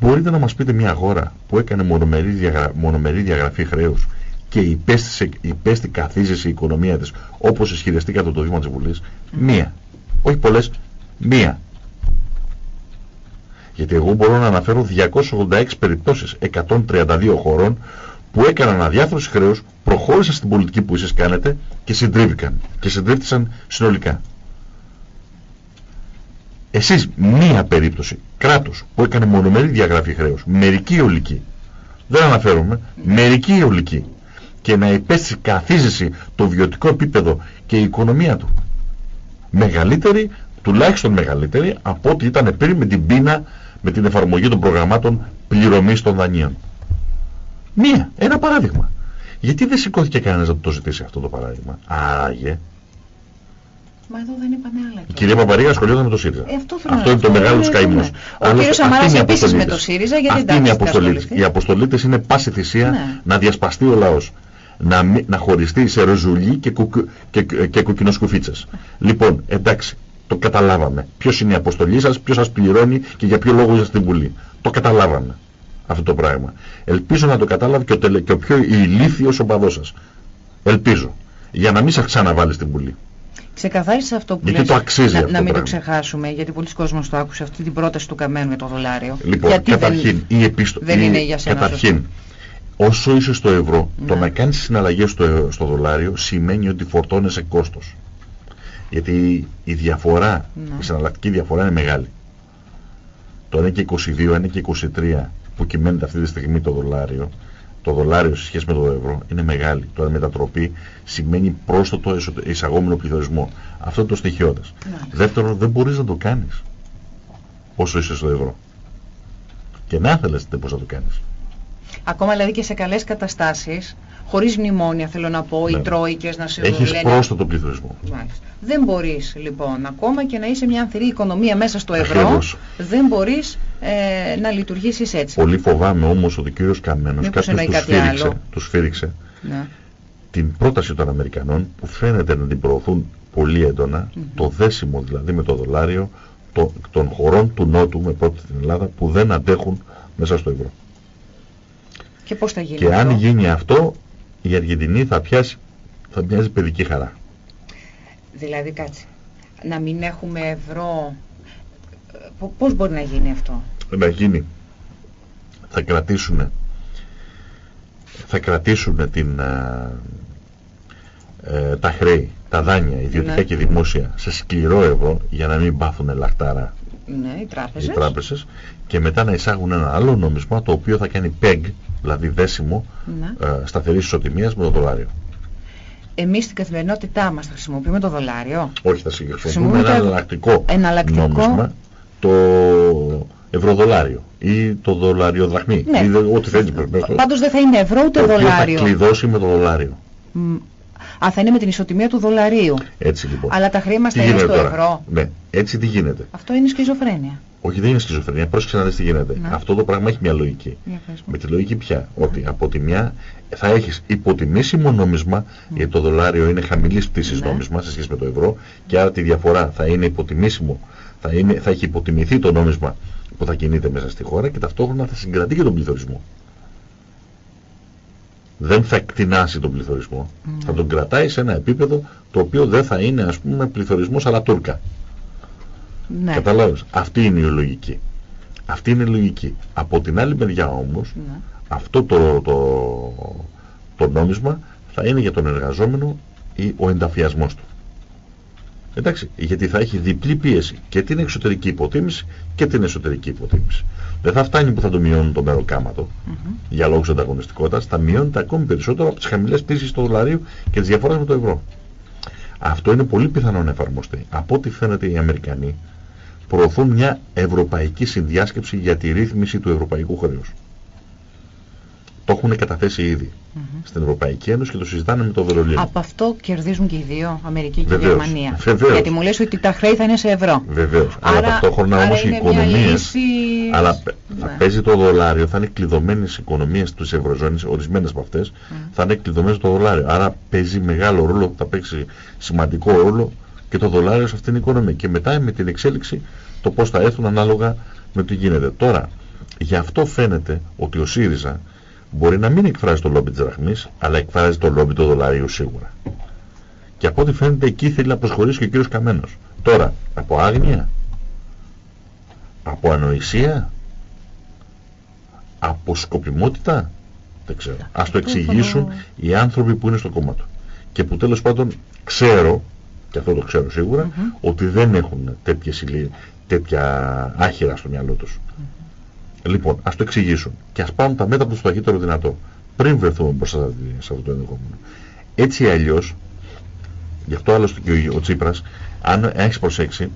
μπορείτε να μας πείτε μια χώρα που έκανε μονομερή, διαγρα... μονομερή διαγραφή χρέους και υπέστη, υπέστη καθίζεση η οικονομία της όπως ισχυριστήκατε το Δήμα της Βουλής; Μία. Όχι πολλές. Μία. Γιατί εγώ μπορώ να αναφέρω 286 περιπτώσεις 132 χωρών που έκαναν αδιάθρωση χρέους, προχώρησαν στην πολιτική που εσείς κάνετε και συντρίβηκαν. Και συντρίφτησαν συνολικά. Εσείς μία περίπτωση κράτος που έκανε μονομερή διαγραφή χρέους, μερική ολική, δεν αναφέρομαι, μερική ολική και να υπέστη καθίζηση το βιωτικό επίπεδο και η οικονομία του μεγαλύτερη, τουλάχιστον μεγαλύτερη από ό,τι ήταν πριν με την πείνα, με την εφαρμογή των προγραμμάτων πληρωμής των δανείων. Μία, ένα παράδειγμα. Γιατί δεν σηκώθηκε κανένας να το ζητήσει αυτό το παράδειγμα; Άραγε. Μα εδώ δεν είπανε άλλα. Η κυρία Παπαρίγα ασχολιόταν με το ΣΥΡΙΖΑ. Ε, αυτό, αυτό είναι το μεγάλο τους καημός. Ο κύριος Σαμαράς επίσης με το ΣΥΡΙΖΑ γιατί Αυτή είναι η αποστολή. Οι αποστολίτε είναι πάση θυσία ναι. να διασπαστεί ο λαός. Να, να χωριστεί σε ροζουλί και, κουκ, και, και κουκκινοσκουφίτσες. Λοιπόν, εντάξει, το καταλάβαμε. Ποιος είναι η αποστολή σας, ποιος σας πληρώνει και για ποιο λόγο είστε στην Βουλή. Το καταλάβαμε αυτό το πράγμα. Ελπίζω να το κατάλαβε και ο, τελε, και ο πιο ηλίθιος οπαδός σας. Ελπίζω. Για να μην σας ξαναβάλει στην Βουλή. Ξεκαθάρισε αυτό που γιατί λες, το αξίζει να, αυτό να μην το, το ξεχάσουμε, γιατί πολλοί κόσμος το άκουσε αυτή την πρόταση του Καμένου για το δολάριο. Λοιπόν, γιατί καταρχήν, δεν, η επιστο... δεν είναι για σένα Καταρχήν, όσο είσαι στο ευρώ, ναι. το να κάνεις συναλλαγές στο, στο δολάριο σημαίνει ότι φορτώνεσαι κόστος. Γιατί η διαφορά, ναι. η συναλλακτική διαφορά είναι μεγάλη. Το 1 και 22, 1 και 23 που κυμαίνεται αυτή τη στιγμή το δολάριο, το δολάριο σε σχέση με το ευρώ είναι μεγάλη. Τώρα μετατροπή σημαίνει πρόσθετο εισαγόμενο πληθωρισμό. Αυτό είναι το στοιχειώδες. Δεύτερον, δεν μπορείς να το κάνεις όσο είσαι στο ευρώ. Και να θέλεις δεν μπορείς να το κάνεις. Ακόμα δηλαδή και σε καλές καταστάσεις χωρίς μνημόνια θέλω να πω, ναι. οι τρόικες να σε Έχεις λένε... πρόσθετο πληθωρισμό. Μάλιστα. Δεν μπορείς λοιπόν ακόμα και να είσαι μια ανθυρή οικονομία μέσα στο ευρώ, δεν μπορείς ε, να λειτουργήσεις έτσι. Πολύ φοβάμαι όμως ότι ο κύριος Καμένος κάποιος τους σφύριξε, τους σφύριξε ναι. την πρόταση των Αμερικανών που φαίνεται να την προωθούν πολύ έντονα, mm -hmm. το δέσιμο δηλαδή με το δολάριο το, των χωρών του Νότου με πρώτη την Ελλάδα που δεν αντέχουν μέσα στο ευρώ. Και πώς θα γίνει Και αν γίνει αυτό η Αργεντινή θα πιάσει, θα πιάσει παιδική χαρά. Δηλαδή κάτσε, να μην έχουμε ευρώ, πώς μπορεί να γίνει αυτό; Να γίνει, θα κρατήσουν, θα κρατήσουν την, ε, τα χρέη, τα δάνεια, ιδιωτικά ναι. και δημόσια, σε σκληρό ευρώ για να μην πάθουν λαχτάρα ναι, οι τράπεζες. οι τράπεζες και μετά να εισάγουν ένα άλλο νόμισμα το οποίο θα κάνει PEG, δηλαδή δέσιμο ναι. ε, σταθερής ισοτιμίας με το δολάριο. Εμείς στην καθημερινότητά μας θα χρησιμοποιούμε το δολάριο; Όχι, θα χρησιμοποιούμε ένα εναλλακτικό, εναλλακτικό; νόμισμα, το ευρωδολάριο ή το δολάριο δραχμή. Ναι. Ό,τι θέλει. Πάντως δεν θα είναι ευρώ ούτε το δολάριο. θα κλειδώσει με το δολάριο. Α, θα είναι με την ισοτιμία του δολαρίου. Έτσι λοιπόν. Αλλά τα χρήματα θα είναι στο τώρα; ευρώ. Ναι, έτσι τι γίνεται; Αυτό είναι σκιζοφρένεια. Όχι, δεν είναι σκιζοφρένεια. Πρόσεξε να δεις τι γίνεται. Να. Αυτό το πράγμα έχει μια λογική. με τη λογική πια. Ότι από τη μια θα έχεις υποτιμήσιμο νόμισμα, mm. γιατί το δολάριο είναι χαμηλής πτήσης ναι. νόμισμα σε σχέση με το ευρώ, και άρα τη διαφορά θα είναι υποτιμήσιμο, θα, είναι, θα έχει υποτιμηθεί το νόμισμα που θα κινείται μέσα στη χώρα και ταυτόχρονα θα συγκρατεί και τον πληθωρισμό δεν θα εκτινάσει τον πληθωρισμό. Mm. Θα τον κρατάει σε ένα επίπεδο το οποίο δεν θα είναι ας πούμε πληθωρισμός αλλά τούρκα. Ναι. Καταλάβεις. Αυτή είναι η λογική. Αυτή είναι η λογική. Από την άλλη μεριά όμως ναι. αυτό το, το, το νόμισμα θα είναι για τον εργαζόμενο ή ο ενταφιασμός του. Εντάξει, γιατί θα έχει διπλή πίεση και την εξωτερική υποτίμηση και την εσωτερική υποτίμηση. Δεν θα φτάνει που θα το μειώνουν το μεροκάματο mm -hmm. για λόγους ανταγωνιστικότητας, θα μειώνεται ακόμη περισσότερο από τις χαμηλές πίσεις του δολαρίου και τις διαφορές με το ευρώ. Αυτό είναι πολύ πιθανό να εφαρμοστεί. Από ό,τι φαίνεται οι Αμερικανοί προωθούν μια ευρωπαϊκή συνδιάσκεψη για τη ρύθμιση του ευρωπαϊκού χρέους. Το έχουν καταθέσει ήδη mm -hmm. στην Ευρωπαϊκή Ένωση και το συζητάνε με το Βερολίνο. Από αυτό κερδίζουν και οι δύο, Αμερική και Βεβαίως. Γερμανία. Βεβαίως. Γιατί μου λες ότι τα χρέη θα είναι σε ευρώ. Βεβαίως. Αλλά ταυτόχρονα όμως οι οικονομίε. Λύση... Αλλά ναι. παίζει το δολάριο, θα είναι κλειδωμένες οι οικονομίες της Ευρωζώνης, ορισμένες από αυτές, mm. θα είναι κλειδωμένες το δολάριο. Άρα παίζει μεγάλο ρόλο, θα παίξει σημαντικό ρόλο και το δολάριο σε αυτήν την οικονομία. Και μετά με την εξέλιξη το πώς θα έρθουν ανάλογα με το τι γίνεται. Τώρα, γι' αυτό φαίνεται ότι ο ΣΥΡΙΖΑ μπορεί να μην εκφράζει το λόμπι της δραχμής, αλλά εκφράζει το λόμπι του δολαρίου σίγουρα. Και από ό,τι φαίνεται εκεί θέλει να προσχωρήσει και ο κύριος Καμένος. Τώρα, από άγνοια, από ανοησία, από σκοπιμότητα, δεν ξέρω. Ας το εξηγήσουν οι άνθρωποι που είναι στο κόμμα του. Και που τέλος πάντων ξέρω, και αυτό το ξέρω σίγουρα, ότι δεν έχουν τέτοια άχυρα στο μυαλό τους. Λοιπόν, ας το εξηγήσουν και ας πάρουν τα μέτρα του στο ταχύτερο δυνατό. Πριν βρεθούμε μπροστά σε αυτό το ενδεχόμενο. Έτσι ή αλλιώς, γι' αυτό άλλωστε και ο, ο Τσίπρας, αν έχεις προσέξει,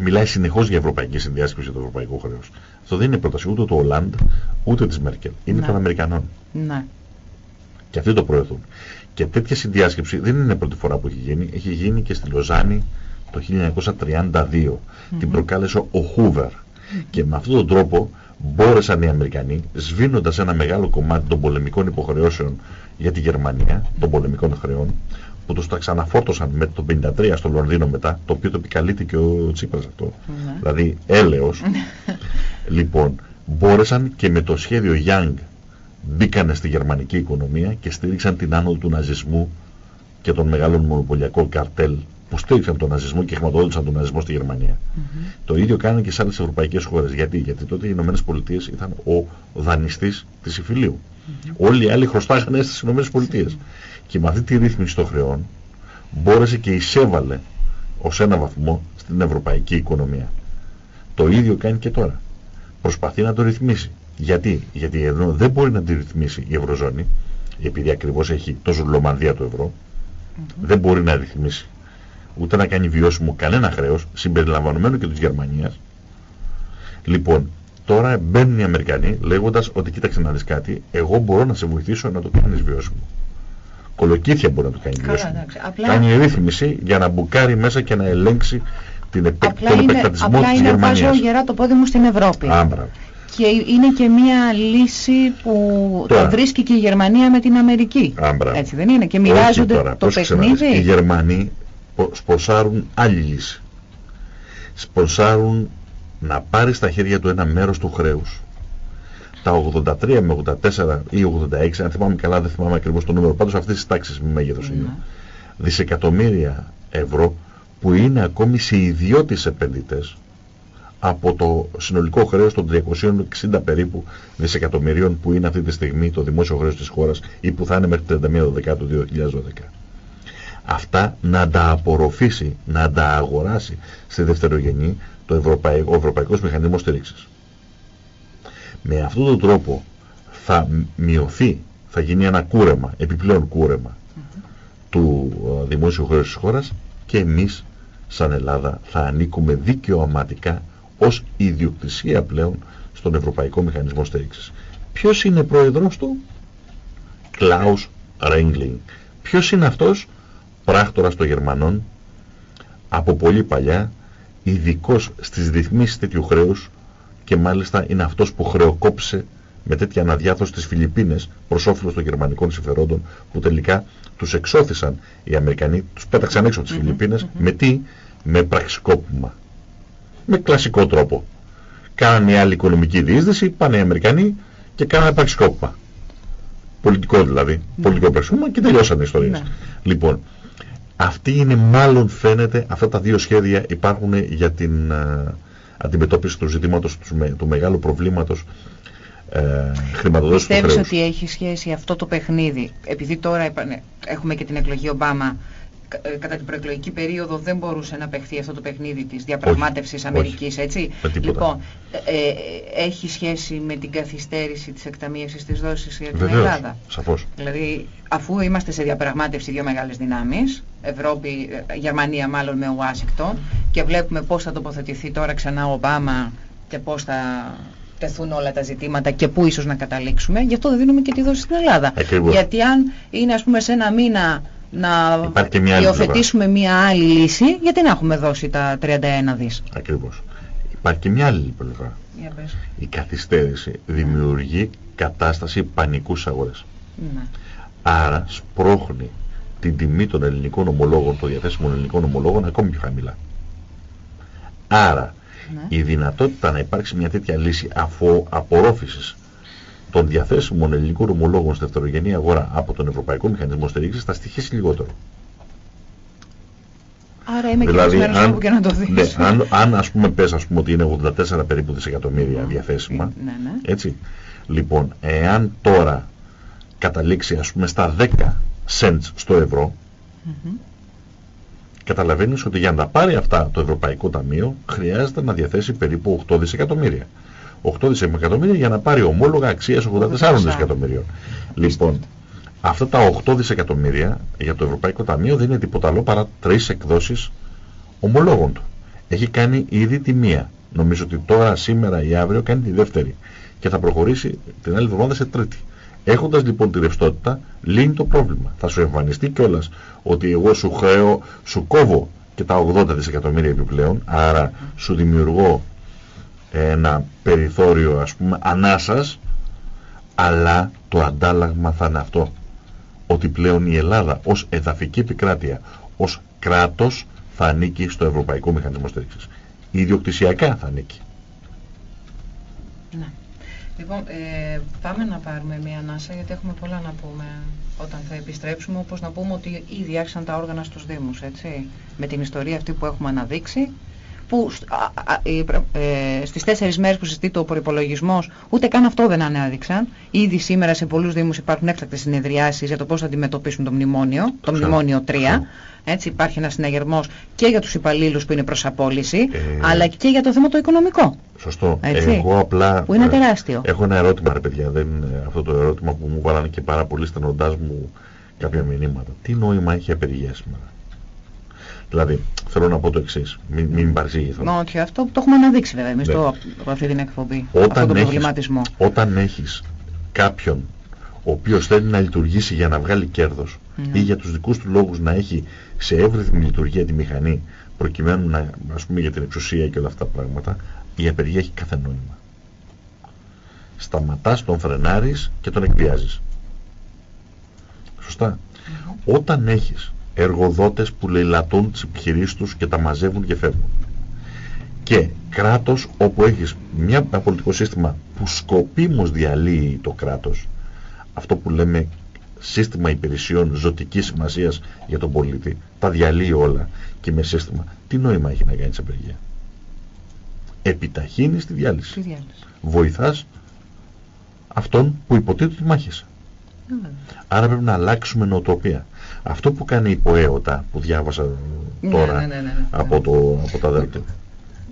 μιλάει συνεχώς για ευρωπαϊκή συνδιάσκεψη για το ευρωπαϊκό χρέο. Αυτό δεν είναι πρόταση ούτε του Ολάντ ούτε της Μέρκελ. Είναι ναι. των Αμερικανών. Ναι. Και αυτοί το προωθούν. Και τέτοια συνδιάσκεψη δεν είναι η πρώτη φορά που έχει γίνει. Έχει γίνει και στη Λοζάνη το 1932. Την προκάλεσε ο Χούβερ. Και με αυτόν τον τρόπο μπόρεσαν οι Αμερικανοί, σβήνοντας ένα μεγάλο κομμάτι των πολεμικών υποχρεώσεων για τη Γερμανία, των πολεμικών χρεών, που τους τα ξαναφόρτωσαν με το 1953 στο Λονδίνο μετά, το οποίο το επικαλείται και ο Τσίπρας αυτό. Ναι. Δηλαδή έλεος. λοιπόν, μπόρεσαν και με το σχέδιο Young μπήκανε στη γερμανική οικονομία και στήριξαν την άνοδο του ναζισμού και των μεγάλων μονοπωλιακών καρτέλ που στήριξαν τον ναζισμό και χρηματοδότησαν τον ναζισμό στη Γερμανία. Mm -hmm. Το ίδιο κάνουν και σε άλλες ευρωπαϊκές χώρες. Γιατί; Γιατί τότε οι Ηνωμένες Πολιτείες ήταν ο δανειστής της Ιφιλίου. Mm -hmm. Όλοι οι άλλοι χρωστάγανε στις Ηνωμένες Πολιτείες. Και με αυτή τη ρύθμιση των χρεών μπόρεσε και εισέβαλε ως ένα βαθμό στην ευρωπαϊκή οικονομία. Το ίδιο κάνει και τώρα. Προσπαθεί να το ρυθμίσει. Γιατί; Γιατί εδώ δεν μπορεί να τη ρυθμίσει η Ευρωζώνη, επειδή ακριβώς έχει τόσο λομανδία το ευρώ, δεν μπορεί να ρυθμίσει ούτε να κάνει βιώσιμο κανένα χρέος, συμπεριλαμβανομένου και της Γερμανίας. Λοιπόν, τώρα μπαίνουν οι Αμερικανοί λέγοντας ότι κοίταξε να δεις κάτι, εγώ μπορώ να σε βοηθήσω να το κάνεις βιώσιμο. Κολοκύθια μπορεί να το κάνει βιώσιμο. Απλά... Κάνει ρύθμιση για να μπουκάρει μέσα και να ελέγξει την επε... τον είναι, επεκτατισμό απλά της είναι Γερμανίας. Απλά είναι γερά το πόδι μου στην Ευρώπη. Άμπρα. Και είναι και μια λύση που τώρα, το βρίσκει και η Γερμανία με την Αμερική. Άμπρα. Έτσι δεν είναι; Και μοιράζονται τώρα, το παιχνίδι; Οι Γερμανοί σπονσάρουν άλλη λύση. Σπονσάρουν να πάρει στα χέρια του ένα μέρος του χρέους. Τα 83 με 84 ή 86, αν θυμάμαι καλά, δεν θυμάμαι ακριβώς το νούμερο, πάντως αυτές τις τάξεις με μέγεθος είναι. Ναι. Δισεκατομμύρια ευρώ που είναι ακόμη σε ιδιώτες επενδυτές από το συνολικό χρέος των 360 περίπου δισεκατομμυρίων που είναι αυτή τη στιγμή το δημόσιο χρέος της χώρας ή που θα είναι μέχρι 31 Δεκάτου 2012 αυτά να τα απορροφήσει, να τα αγοράσει στη δευτερογενή το Ευρωπαϊκό, ο Ευρωπαϊκός Μηχανισμός Στήριξης. Με αυτόν τον τρόπο θα μειωθεί, θα γίνει ένα κούρεμα, επιπλέον κούρεμα του uh, δημόσιου χρέους της χώρας και εμείς σαν Ελλάδα θα ανήκουμε δικαιωματικά ως ιδιοκτησία πλέον στον Ευρωπαϊκό Μηχανισμό Στήριξης. Ποιος είναι πρόεδρος του; Κλάους Ρέγκλινγκ. Ποιος είναι αυτός; Πράκτορας των Γερμανών από πολύ παλιά, ειδικός στις ρυθμίσεις τέτοιου χρέους και μάλιστα είναι αυτός που χρεοκόψε με τέτοια αναδιάθρωση στις Φιλιππίνες προς όφελος των γερμανικών συμφερόντων που τελικά τους εξώθησαν οι Αμερικανοί, τους πέταξαν έξω από τις Φιλιππίνες με τι, με πραξικόπημα. Με κλασικό τρόπο. Κάνανε μια άλλη οικονομική διείσδυση, πάνε οι Αμερικανοί και κάνανε πραξικόπημα. Πολιτικό δηλαδή, πολιτικό πραξικόπημα και τελειώσαν οι ιστορίες. Ναι. Λοιπόν, αυτή είναι μάλλον φαίνεται, αυτά τα δύο σχέδια υπάρχουν για την uh, αντιμετώπιση του ζητήματος του, του μεγάλου προβλήματος ε, χρηματοδότησης του χρέους. ότι έχει σχέση αυτό το παιχνίδι, επειδή τώρα έχουμε και την εκλογή Ομπάμα, ε, κατά την προεκλογική περίοδο δεν μπορούσε να παιχθεί αυτό το παιχνίδι της διαπραγμάτευσης Αμερικής, έτσι; Λοιπόν, ε, ε, έχει σχέση με την καθυστέρηση της εκταμείευσης της δόσης για την Βεβαίως, Ελλάδα; Σαφώς. Δηλαδή, αφού είμαστε σε διαπραγμάτευση δύο μεγάλες δυνάμεις, Ευρώπη, ε, Γερμανία μάλλον με Ουάσιγκτον, και βλέπουμε πώς θα τοποθετηθεί τώρα ξανά ο Ομπάμα και πώς θα τεθούν όλα τα ζητήματα και πού ίσως να καταλήξουμε, γι' αυτό δεν δίνουμε και τη δόση στην Ελλάδα. Ακριβώς. Γιατί αν είναι ας πούμε σε ένα μήνα να Υπάρχει και μια άλλη υιοθετήσουμε μια άλλη λύση, γιατί να έχουμε δώσει τα 31 δις. Ακριβώς. Υπάρχει και μια άλλη πλευρά. Για πες. Η καθυστέρηση δημιουργεί κατάσταση πανικού στις αγορές. Ναι. Άρα σπρώχνει την τιμή των ελληνικών ομολόγων, των διαθέσιμων ελληνικών ομολόγων ακόμη πιο χαμηλά. Άρα Ναι. η δυνατότητα να υπάρξει μια τέτοια λύση αφού απορρόφησης των διαθέσιμων ελληνικών ομολόγων στη δευτερογενή αγορά από τον Ευρωπαϊκό Μηχανισμό Στηρίξης θα στοιχήσει λιγότερο. Άρα είμαι Δηλαδή, και αν... αν, όπου και να το δεις. ναι, αν, αν ας πούμε πες ας πούμε ότι είναι 84 περίπου δισεκατομμύρια διαθέσιμα, Ναι, ναι. έτσι. Λοιπόν, εάν τώρα καταλήξει ας πούμε στα 10 cents στο ευρώ, Μμμ. καταλαβαίνεις ότι για να τα πάρει αυτά το Ευρωπαϊκό Ταμείο χρειάζεται να διαθέσει περίπου 8 δισεκατομμύρια. 8 δισεκατομμύρια για να πάρει ομόλογα αξίας 84 δισεκατομμυρίων. Λοιπόν, αυτά τα 8 δισεκατομμύρια για το Ευρωπαϊκό Ταμείο δεν είναι τίποτα άλλο παρά τρεις εκδόσεις ομολόγων του. Έχει κάνει ήδη τη μία. Νομίζω ότι τώρα, σήμερα ή αύριο κάνει τη δεύτερη. Και θα προχωρήσει την άλλη εβδομάδα σε τρίτη. Έχοντας λοιπόν τη ρευστότητα, λύνει το πρόβλημα. Θα σου εμφανιστεί κιόλας ότι εγώ σου χρέω, σου κόβω και τα 80 δισεκατομμύρια επιπλέον, άρα σου δημιουργώ ένα περιθώριο ας πούμε ανάσας, αλλά το αντάλλαγμα θα είναι αυτό. Ότι πλέον η Ελλάδα ως εδαφική επικράτεια, ως κράτος θα ανήκει στο Ευρωπαϊκό Μηχανισμό Στήριξης. Ιδιοκτησιακά θα ανήκει. Ναι. Λοιπόν, ε, πάμε να πάρουμε μια ανάσα γιατί έχουμε πολλά να πούμε όταν θα επιστρέψουμε, όπως να πούμε ότι ήδη άρχισαν τα όργανα στους Δήμους, έτσι, με την ιστορία αυτή που έχουμε αναδείξει, που σ- α, α, οι προ- ε, στις τέσσερις μέρες που συζητείται ο προϋπολογισμός, ούτε καν αυτό δεν ανέδειξαν. Ήδη σήμερα σε πολλούς Δήμους υπάρχουν έκτακτες συνεδριάσεις για το πώς θα αντιμετωπίσουν το μνημόνιο, το Ξέρω. μνημόνιο 3. Ξέρω. Έτσι υπάρχει ένας συναγερμός και για τους υπαλλήλους που είναι προς απόλυση, Ε, αλλά και για το θέμα το οικονομικό. Σωστό. Έτσι. Εγώ απλά... Που είναι ε, τεράστιο. Έχω ένα ερώτημα ρε παιδιά. Δεν, ε, αυτό το ερώτημα που μου βάλανε και πάρα πολύ στενοντάς μου κάποια μηνύματα. Τι νόημα έχει η απεργία σήμερα; Δηλαδή, θέλω να πω το εξής. Μην, μην παρεξηγηθώ. Μα όχι, αυτό το έχουμε αναδείξει βέβαια εμείς Ναι. το, από αυτή την εκπομπή. Όταν αυτό τον έχεις- προβληματισμό. Όταν έχεις κάποιον ο οποίος θέλει να λειτουργήσει για να βγάλει κέρδος Ναι. ή για τους δικούς του λόγους να έχει σε εύρυθμη λειτουργία τη μηχανή προκειμένου να, ας πούμε για την εξουσία και όλα αυτά τα πράγματα, η απεργία έχει κάθε νόημα. Σταματάς, τον φρενάρεις και τον εκβιάζεις. Σωστά. Όταν έχεις εργοδότες που λαιλατούν τις επιχειρήσεις τους και τα μαζεύουν και φεύγουν. Και κράτος όπου έχεις μια, ένα πολιτικό σύστημα που σκοπίμως διαλύει το κράτος αυτό που λέμε σύστημα υπηρεσιών ζωτικής σημασίας για τον πολίτη τα διαλύει όλα και με σύστημα. Τι νόημα έχει να κάνεις απεργία; Επιταχύνεις τη διάλυση. Τι διάλυση. βοηθάς αυτόν που υποτίθεται ότι μάχεσαι. Ναι, βέβαια. άρα πρέπει να αλλάξουμε νοοτροπία αυτό που κάνει η ΠΟΕΟΤΑ που διάβασα Ναι, τώρα ναι, ναι, ναι, ναι. από, το, από τα δέλτα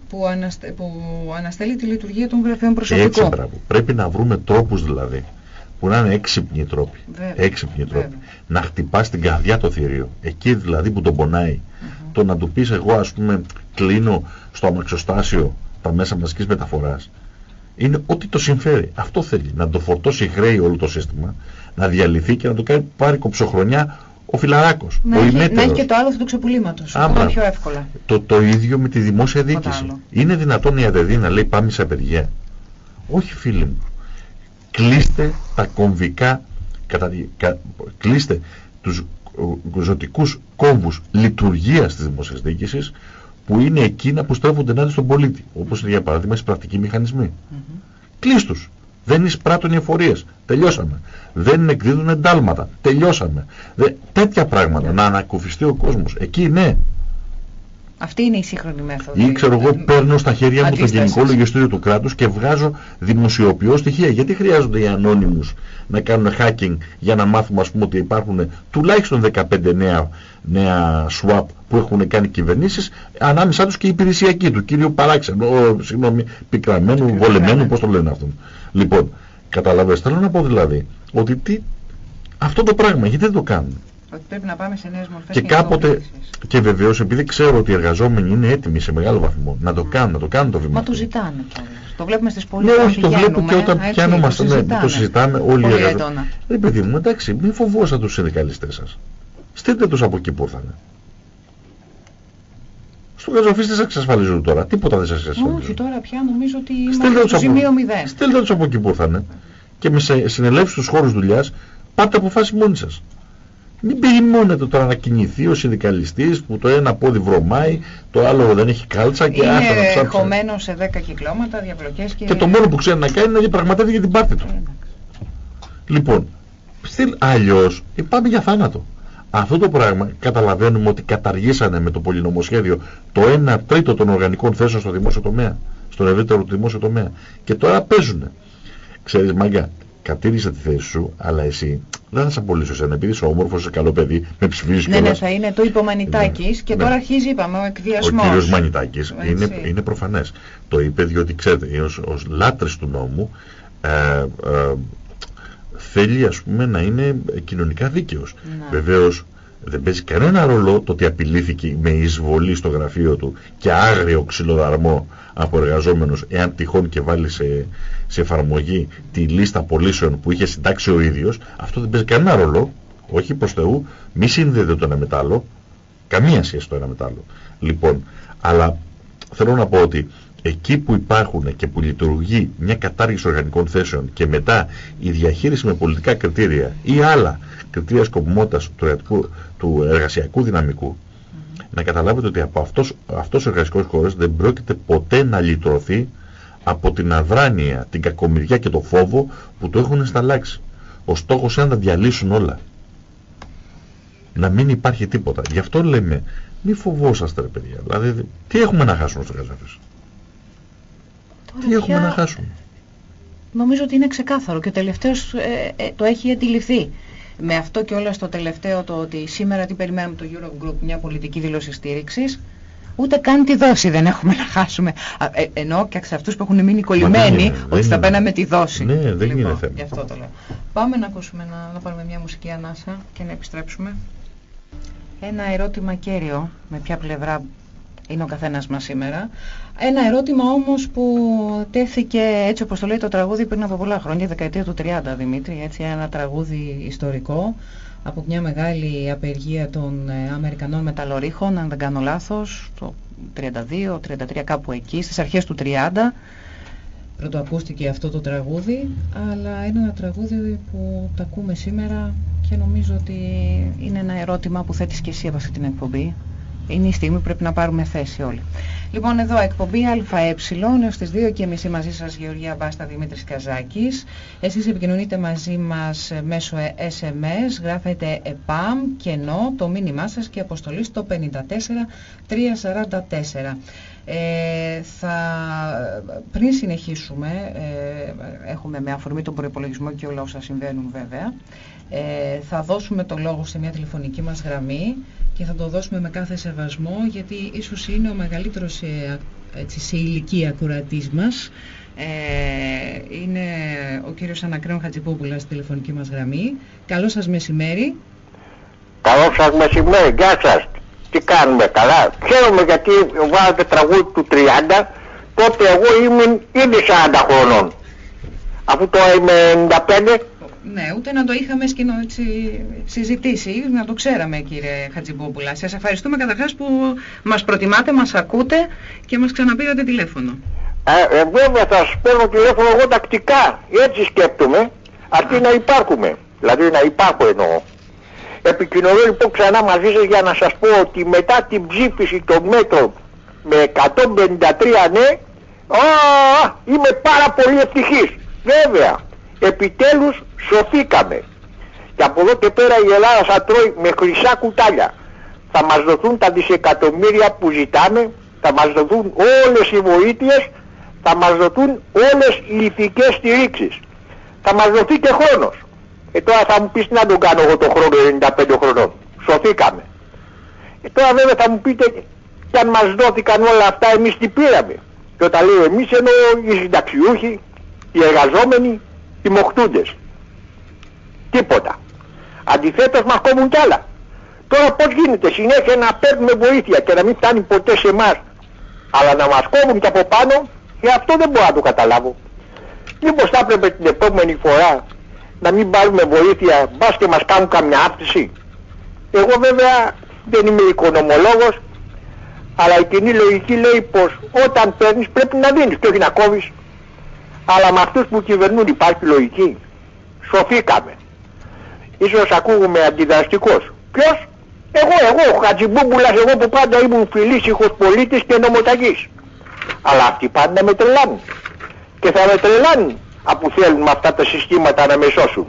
Που, αναστε, που αναστέλει τη λειτουργία των γραφείων Έτσι, προσωπικού. μπράβο. Πρέπει να βρούμε τρόπους δηλαδή που να είναι έξυπνοι τρόποι. Βέβαια. Έξυπνοι τρόποι. Βέβαια. Να χτυπάς την καρδιά το θηρίο. Εκεί δηλαδή που τον πονάει. Το να του πεις εγώ ας πούμε κλείνω στο αμαξοστάσιο τα μέσα μαζικής μεταφοράς. Είναι ό,τι το συμφέρει. Αυτό θέλει. Να το φορτώσει χρέη όλο το σύστημα. Να διαλυθεί και να το κάνει πάρει κοψοχρονιά ο φιλαράκος. Να, ο έχει, να ημέτερος. έχει και το άλλο του ξεπουλήματος. Α, Ακόμα μπράβο. πιο εύκολα. Το, το ίδιο με τη δημόσια Τίποτα διοίκηση. άλλο. Είναι δυνατόν η ΑΔΔ να λέει πάμε σε απεργία. Όχι φίλοι μου. Κλείστε τα κομβικά, κατα... κα... κλείστε τους ε, ζωτικούς κόμβους λειτουργίας της δημόσιας διοίκησης που είναι εκείνα που στρέφονται ενάντια στον πολίτη. Όπως είναι για παράδειγμα οι πρακτικοί μηχανισμοί. Κλείστους. Δεν εισπράττουν οι εφορίες. Τελειώσαμε. Δεν εκδίδουν εντάλματα. Τελειώσαμε. Δε... Τέτοια πράγματα. Να ανακουφιστεί ο κόσμος. Εκεί ναι. Αυτή είναι η σύγχρονη μέθοδος. Ή ξέρω εγώ παίρνω στα χέρια μου το Γενικό Λογιστήριο του κράτους και βγάζω δημοσιοποιώ στοιχεία. Γιατί χρειάζονται οι ανώνυμους να κάνουν hacking για να μάθουμε ας πούμε ότι υπάρχουν τουλάχιστον 15 νέα, νέα swap που έχουν κάνει κυβερνήσεις ανάμεσά τους και η υπηρεσιακή του κύριο Παράξενο, συγγνώμη, πικραμένου, βολεμένου, πώς το λένε αυτόν. Λοιπόν, καταλαβαίνετε, θέλω να πω δηλαδή ότι τι, αυτό το πράγμα γιατί δεν το κάνουν; Ότι πρέπει να πάμε σε νέες μορφές και κάποτε, και βεβαίως επειδή ξέρω ότι οι εργαζόμενοι είναι έτοιμοι σε μεγάλο βαθμό να το κάνουν, να το κάνουν το βήμα. Μα το ζητάνε Το βλέπουμε στις πόλεις ναι, όχι, το βλέπω και όταν πιάνομαστε, ναι, το συζητάμε όλοι οι εργαζόμενοι. Ρε παιδί μου, εντάξει, μην φοβόσατε τους συνδικαλιστές σας. Στείλτε τους από εκεί που ήρθανε. Στο γαζοφίστη σας εξασφαλίζουν τώρα. Τίποτα δεν σας εξασφαλίζουν. Όχι, τώρα πια νομίζω ότι είμαστε στο σημείο 0. Στείλτε τους από εκεί που ήρθανε. Και με συνελεύσεις στους χώρους δουλειάς πάρτε αποφάσεις μόνοι σας. Μην περιμένετε τώρα να κινηθεί ο συνδικαλιστής που το ένα πόδι βρωμάει, το άλλο δεν έχει κάλτσα και άστα να ψάψει. Είναι χωμένο σε 10 κυκλώματα, διαπλοκές και... Και το μόνο που ξέρει να κάνει είναι να διαπραγματεύει για την πάρτη του. Λοιπόν, στυλ αλλιώς πάμε για θάνατο. Αυτό το πράγμα καταλαβαίνουμε ότι καταργήσανε με το πολυνομοσχέδιο το 1 τρίτο των οργανικών θέσεων στο δημόσιο τομέα, στον ευρύτερο του δημόσιο τομέα. Και τώρα παίζουν. Ξέρεις μάγκα, κατήρισα τη θέση σου, αλλά εσύ δεν θα σε απολύσω εσένα, επειδή είσαι όμορφος, είσαι καλό παιδί, με ψηφίζεις Ναι, ναι, θα είναι το είπε ο Μανιτάκη ναι, και ναι. τώρα αρχίζει, είπαμε, ο εκβιασμός. Ο κύριος Μανιτάκης είναι, είναι προφανές. Το είπε διότι ξέρετε, ως λάτρε του νόμου ε, ε, θέλει ας πούμε να είναι κοινωνικά δίκαιος. Ναι. Βεβαίως δεν παίζει κανένα ρόλο το ότι απειλήθηκε με εισβολή στο γραφείο του και άγριο ξυλοδαρμό από εργαζόμενους εάν τυχόν και βάλει σε, σε εφαρμογή τη λίστα πωλήσεων που είχε συντάξει ο ίδιος. Αυτό δεν παίζει κανένα ρόλο. Όχι προς Θεού μη συνδέεται το ένα μετάλλο καμία σχέση το ένα μετάλλο λοιπόν αλλά θέλω να πω ότι εκεί που υπάρχουν και που λειτουργεί μια κατάργηση οργανικών θέσεων και μετά η διαχείριση με πολιτικά κριτήρια ή άλλα κριτήρια σκοπιμότητας του, του εργασιακού δυναμικού να καταλάβετε ότι από αυτός, αυτός ο εργασικός χώρος δεν πρόκειται ποτέ να λυτρωθεί από την αδράνεια, την κακομοιριά και το φόβο που το έχουν σταλάξει. Ο στόχος είναι να τα διαλύσουν όλα. Να μην υπάρχει τίποτα. Γι' αυτό λέμε, μη φοβόσαστε ρε παιδιά. Δηλαδή, τι έχουμε να χάσουμε στο Καζαφής. Τι έχουμε να χάσουμε; Νομίζω ότι είναι ξεκάθαρο και ο τελευταίος ε, ε, το έχει αντιληφθεί. Με αυτό και όλα στο τελευταίο το ότι σήμερα τι περιμένουμε το Eurogroup, μια πολιτική δήλωση στήριξης, ούτε καν τη δόση δεν έχουμε να χάσουμε. Ε, ενώ και σε αυτούς που έχουν μείνει κολλημένοι ότι θα παίρναμε τη δόση. Ναι, δεν λοιπόν, είναι θέμα. Γι' αυτό το λέω. Πάμε να ακούσουμε, να, να πάρουμε μια μουσική ανάσα και να επιστρέψουμε. Ένα ερώτημα κέριο, με ποια πλευρά είναι ο καθένας μας σήμερα. Ένα ερώτημα όμως που τέθηκε έτσι όπως το λέει το τραγούδι πριν από πολλά χρόνια, δεκαετία του 30 Δημήτρη, έτσι ένα τραγούδι ιστορικό από μια μεγάλη απεργία των ε, Αμερικανών μεταλλορίχων, αν δεν κάνω λάθος, το 32, 33 κάπου εκεί, στις αρχές του 30. Πρωτοακούστηκε αυτό το τραγούδι, αλλά είναι ένα τραγούδι που το ακούμε σήμερα και νομίζω ότι είναι ένα ερώτημα που θέτεις και εσύ από αυτή την εκπομπή είναι η στιγμή που πρέπει να πάρουμε θέση όλοι. Λοιπόν, εδώ εκπομπή ΑΕ έως τις 2.30 μαζί σας Γεωργία Βάστα Δημήτρης Καζάκης. Εσείς επικοινωνείτε μαζί μας μέσω SMS, γράφετε ΕΠΑΜ, κενό, το μήνυμά σας και αποστολή στο 54344. Ε, θα, πριν συνεχίσουμε, ε, έχουμε με αφορμή τον προπολογισμό και όλα όσα συμβαίνουν βέβαια, ε, θα δώσουμε το λόγο σε μια τηλεφωνική μας γραμμή και θα το δώσουμε με κάθε σεβασμό γιατί ίσως είναι ο μεγαλύτερος ε, έτσι, σε ηλικία ακουρατής μας. Ε, είναι ο κύριος Ανακρέων Χατζηπόπουλας στη τηλεφωνική μας γραμμή. Καλό σας μεσημέρι. Καλό σας μεσημέρι. Γεια σας. Τι κάνουμε καλά; Ξέρουμε γιατί βάλατε τραγούδι του 30. Τότε εγώ ήμουν ήδη 40 χρονών. Αφού τώρα είμαι 95 ναι, ούτε να το είχαμε σκηνο, έτσι, συζητήσει, να το ξέραμε κύριε Χατζιμπόπουλα. Σας ευχαριστούμε καταρχάς που μας προτιμάτε, μας ακούτε και μας ξαναπήρατε τηλέφωνο. Ε, ε, βέβαια θα σας παίρνω τηλέφωνο εγώ τακτικά, έτσι σκέπτομαι, αρκεί να υπάρχουμε, δηλαδή να υπάρχω εννοώ. Επικοινωνώ λοιπόν ξανά μαζί σας για να σας πω ότι μετά την ψήφιση των μέτρων με 153 ναι, α, είμαι πάρα πολύ ευτυχής. Βέβαια, επιτέλους σωθήκαμε. Και από εδώ και πέρα η Ελλάδα θα τρώει με χρυσά κουτάλια. θα μας δοθούν τα δισεκατομμύρια που ζητάμε, θα μας δοθούν όλες οι βοήθειες, θα μας δοθούν όλες οι ηθικές στηρίξεις. Θα μας δοθεί και χρόνος. Ε τώρα θα μου πεις τι να τον κάνω εγώ το χρόνο 95 χρονών. Σωθήκαμε. Ε τώρα βέβαια θα μου πείτε και αν μας δόθηκαν όλα αυτά εμείς τι πήραμε. Και όταν λέω εμείς εννοώ οι συνταξιούχοι, οι εργαζόμενοι, οι μοχτούντες. Τίποτα. Αντιθέτως μας κόβουν κι άλλα. Τώρα πώς γίνεται συνέχεια να παίρνουμε βοήθεια και να μην φτάνει ποτέ σε εμάς. Αλλά να μας κόβουν και από πάνω, και αυτό δεν μπορώ να το καταλάβω. Μήπως θα έπρεπε την επόμενη φορά να μην πάρουμε βοήθεια, μπας και μας κάνουν καμιά άπτυση. Εγώ βέβαια δεν είμαι οικονομολόγος, αλλά η κοινή λογική λέει πως όταν παίρνεις πρέπει να δίνεις και όχι να κόβεις. Αλλά με αυτούς που κυβερνούν υπάρχει λογική. Σοφήκαμε. Ίσως ακούγουμε αντιδραστικός. Ποιος; Εγώ, εγώ, ο Χατζιμπούμπουλας, εγώ που πάντα ήμουν φιλήσυχος πολίτης και νομοταγής. Αλλά αυτοί πάντα με τρελάνουν. Και θα με τρελάνουν αφού θέλουν με αυτά τα συστήματα να με σώσουν.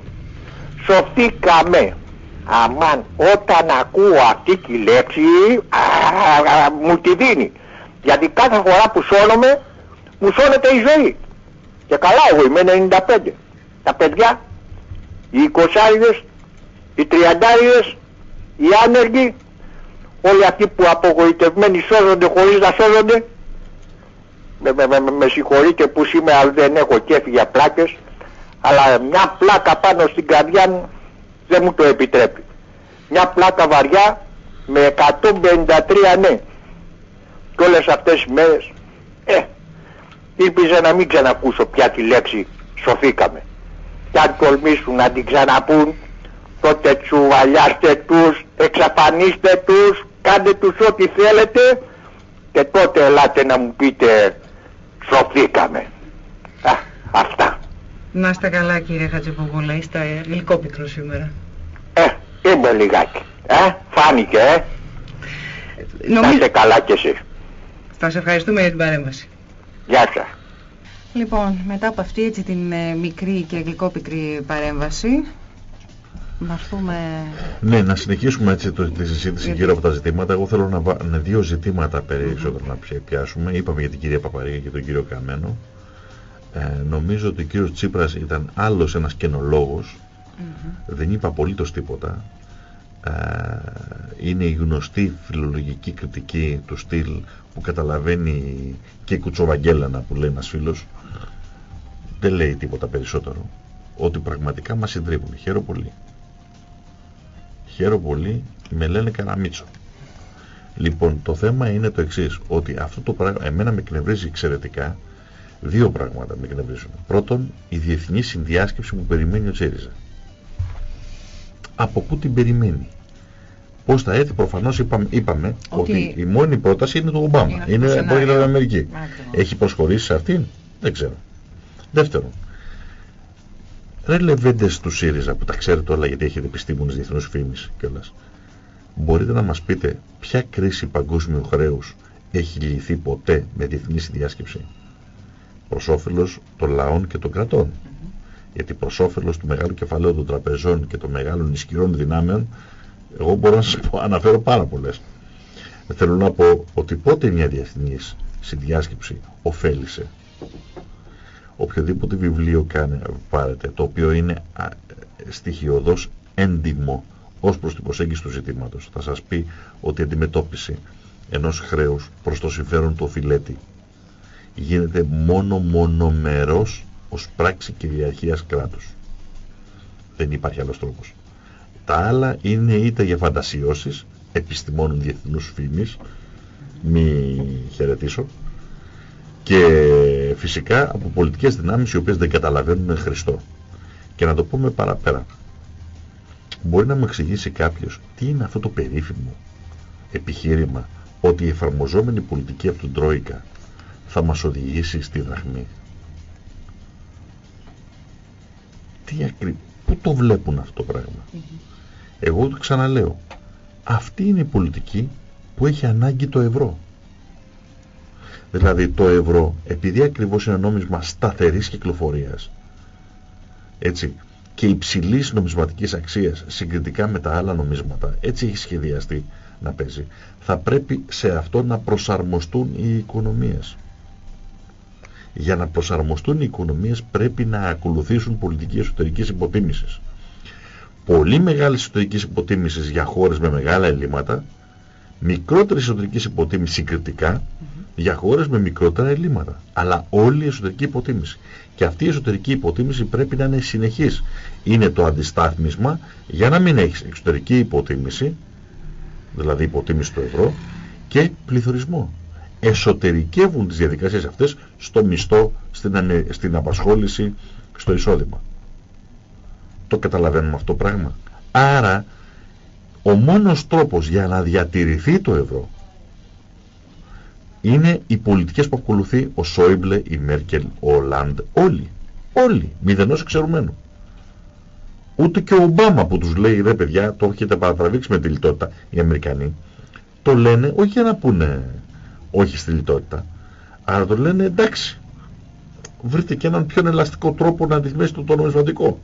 Σωθήκαμε. Αμάν, όταν ακούω αυτή τη λέξη, α, μου τη δίνει. Γιατί κάθε φορά που σώνομαι, μου σώνεται η ζωή. Και καλά εγώ είμαι 95. Τα παιδιά, οι 20 οι 30 οι άνεργοι, όλοι αυτοί που απογοητευμένοι σώζονται χωρίς να σώζονται, με, με, με, με συγχωρείτε που σήμερα δεν έχω κέφι για πλάκες, αλλά μια πλάκα πάνω στην καρδιά μου δεν μου το επιτρέπει. Μια πλάκα βαριά με 153 ναι. Και όλες αυτές τις μέρες, ε, ήλπιζα να μην ξανακούσω πια τη λέξη σωθήκαμε. Και αν τολμήσουν να την ξαναπούν, τότε τσουβαλιάστε τους, εξαφανίστε τους, κάντε τους ό,τι θέλετε και τότε ελάτε να μου πείτε σωθήκαμε. Α, αυτά. Να είστε καλά κύριε Χατζηπογούλα, είστε γλυκόπικρο σήμερα. Ε, είμαι λιγάκι. Ε, φάνηκε, ε. Νομίζω... Να είστε καλά κι εσείς. Σας ευχαριστούμε για την παρέμβαση. Γεια σας. Λοιπόν, μετά από αυτή έτσι την ε, μικρή και γλυκόπικρη παρέμβαση, να Ναι, να συνεχίσουμε έτσι το, τη συζήτηση γύρω από τα ζητήματα. Εγώ θέλω να, να δύο ζητήματα περισσότερο να πιάσουμε. Είπαμε για την κυρία Παπαρίγα και τον κύριο Καμένο. Ε, νομίζω ότι ο κύριος Τσίπρας ήταν άλλος ένας κενολόγος. Δεν είπε απολύτως τίποτα. Ε, είναι η γνωστή φιλολογική κριτική του στυλ που καταλαβαίνει και κουτσοβαγγέλανα που λέει ένας φίλος. Δεν λέει τίποτα περισσότερο. Ότι πραγματικά μας συντρίβουν. Χαίρομαι πολύ. Χαίρομαι πολύ, με λένε Καραμίτσο. Λοιπόν, το θέμα είναι το εξής, ότι αυτό το πράγμα εμένα με εκνευρίζει εξαιρετικά. Δύο πράγματα με εκνευρίζουν. Πρώτον, η διεθνή συνδιάσκεψη που περιμένει ο Τσέριζα. Από πού την περιμένει; Πώς θα έρθει, προφανώς είπαμε, είπαμε ότι... η μόνη πρόταση είναι του Ομπάμα. Είναι, από την Αμερική. Έχει προσχωρήσει σε αυτήν, δεν ξέρω. Δεύτερον, Ρε λεβέντες του ΣΥΡΙΖΑ που τα ξέρετε όλα γιατί έχετε επιστήμονες διεθνούς φήμης κιόλας. Μπορείτε να μας πείτε ποια κρίση παγκόσμιου χρέους έχει λυθεί ποτέ με διεθνή συνδιάσκεψη; Προς όφελος των λαών και των κρατών. Γιατί προς όφελος του μεγάλου κεφαλαίου των τραπεζών και των μεγάλων ισχυρών δυνάμεων εγώ μπορώ να σας πω, αναφέρω πάρα πολλές. Θέλω να πω ότι πότε μια διεθνής συνδιάσκεψη ωφέλησε οποιοδήποτε βιβλίο κάνει, πάρετε, το οποίο είναι στοιχειοδός έντιμο ως προς την προσέγγιση του ζητήματος. Θα σας πει ότι η αντιμετώπιση ενός χρέους προς το συμφέρον του οφειλέτη γίνεται μόνο μονομερός ως πράξη κυριαρχίας κράτους. Δεν υπάρχει άλλος τρόπος. Τα άλλα είναι είτε για φαντασιώσεις επιστημόνων διεθνούς φήμης, μη χαιρετήσω, και φυσικά από πολιτικές δυνάμεις οι οποίες δεν καταλαβαίνουν Χριστό. Και να το πούμε παραπέρα. Μπορεί να μου εξηγήσει κάποιος τι είναι αυτό το περίφημο επιχείρημα ότι η εφαρμοζόμενη πολιτική από τον Τρόικα θα μας οδηγήσει στη δραχμή. Τι ακρι... Πού το βλέπουν αυτό το πράγμα; Εγώ το ξαναλέω. Αυτή είναι η πολιτική που έχει ανάγκη το ευρώ. Δηλαδή το ευρώ, επειδή ακριβώς είναι νόμισμα σταθερής κυκλοφορίας, έτσι, και υψηλής νομισματικής αξίας συγκριτικά με τα άλλα νομίσματα, έτσι έχει σχεδιαστεί να παίζει. Θα πρέπει σε αυτό να προσαρμοστούν οι οικονομίες. Για να προσαρμοστούν οι οικονομίες πρέπει να ακολουθήσουν πολιτική εσωτερικής υποτίμησης. Πολύ μεγάλη εσωτερική υποτίμηση για χώρες με μεγάλα ελλείμματα, μικρότερη εσωτερική υποτίμηση συγκριτικά για χώρες με μικρότερα ελλείμματα. Αλλά όλη η εσωτερική υποτίμηση. Και αυτή η εσωτερική υποτίμηση πρέπει να είναι συνεχής. Είναι το αντιστάθμισμα για να μην έχεις εξωτερική υποτίμηση, δηλαδή υποτίμηση του ευρώ, και πληθωρισμό. Εσωτερικεύουν τις διαδικασίες αυτές στο μισθό, στην, στην απασχόληση, στο εισόδημα. Το καταλαβαίνουμε αυτό το πράγμα. Άρα, ο μόνος τρόπος για να διατηρηθεί το ευρώ είναι οι πολιτικές που ακολουθεί ο Σόιμπλε, η Μέρκελ, ο Ολάντ, όλοι. Όλοι, μηδενός εξαιρουμένου. Ούτε και ο Ομπάμα που τους λέει ρε παιδιά, το έχετε παρατραβήξει με τη λιτότητα οι Αμερικανοί, το λένε όχι για να πούνε όχι στη λιτότητα, αλλά το λένε εντάξει, βρείτε και έναν πιο ελαστικό τρόπο να αντιμετωπίσετε το νομισματικό.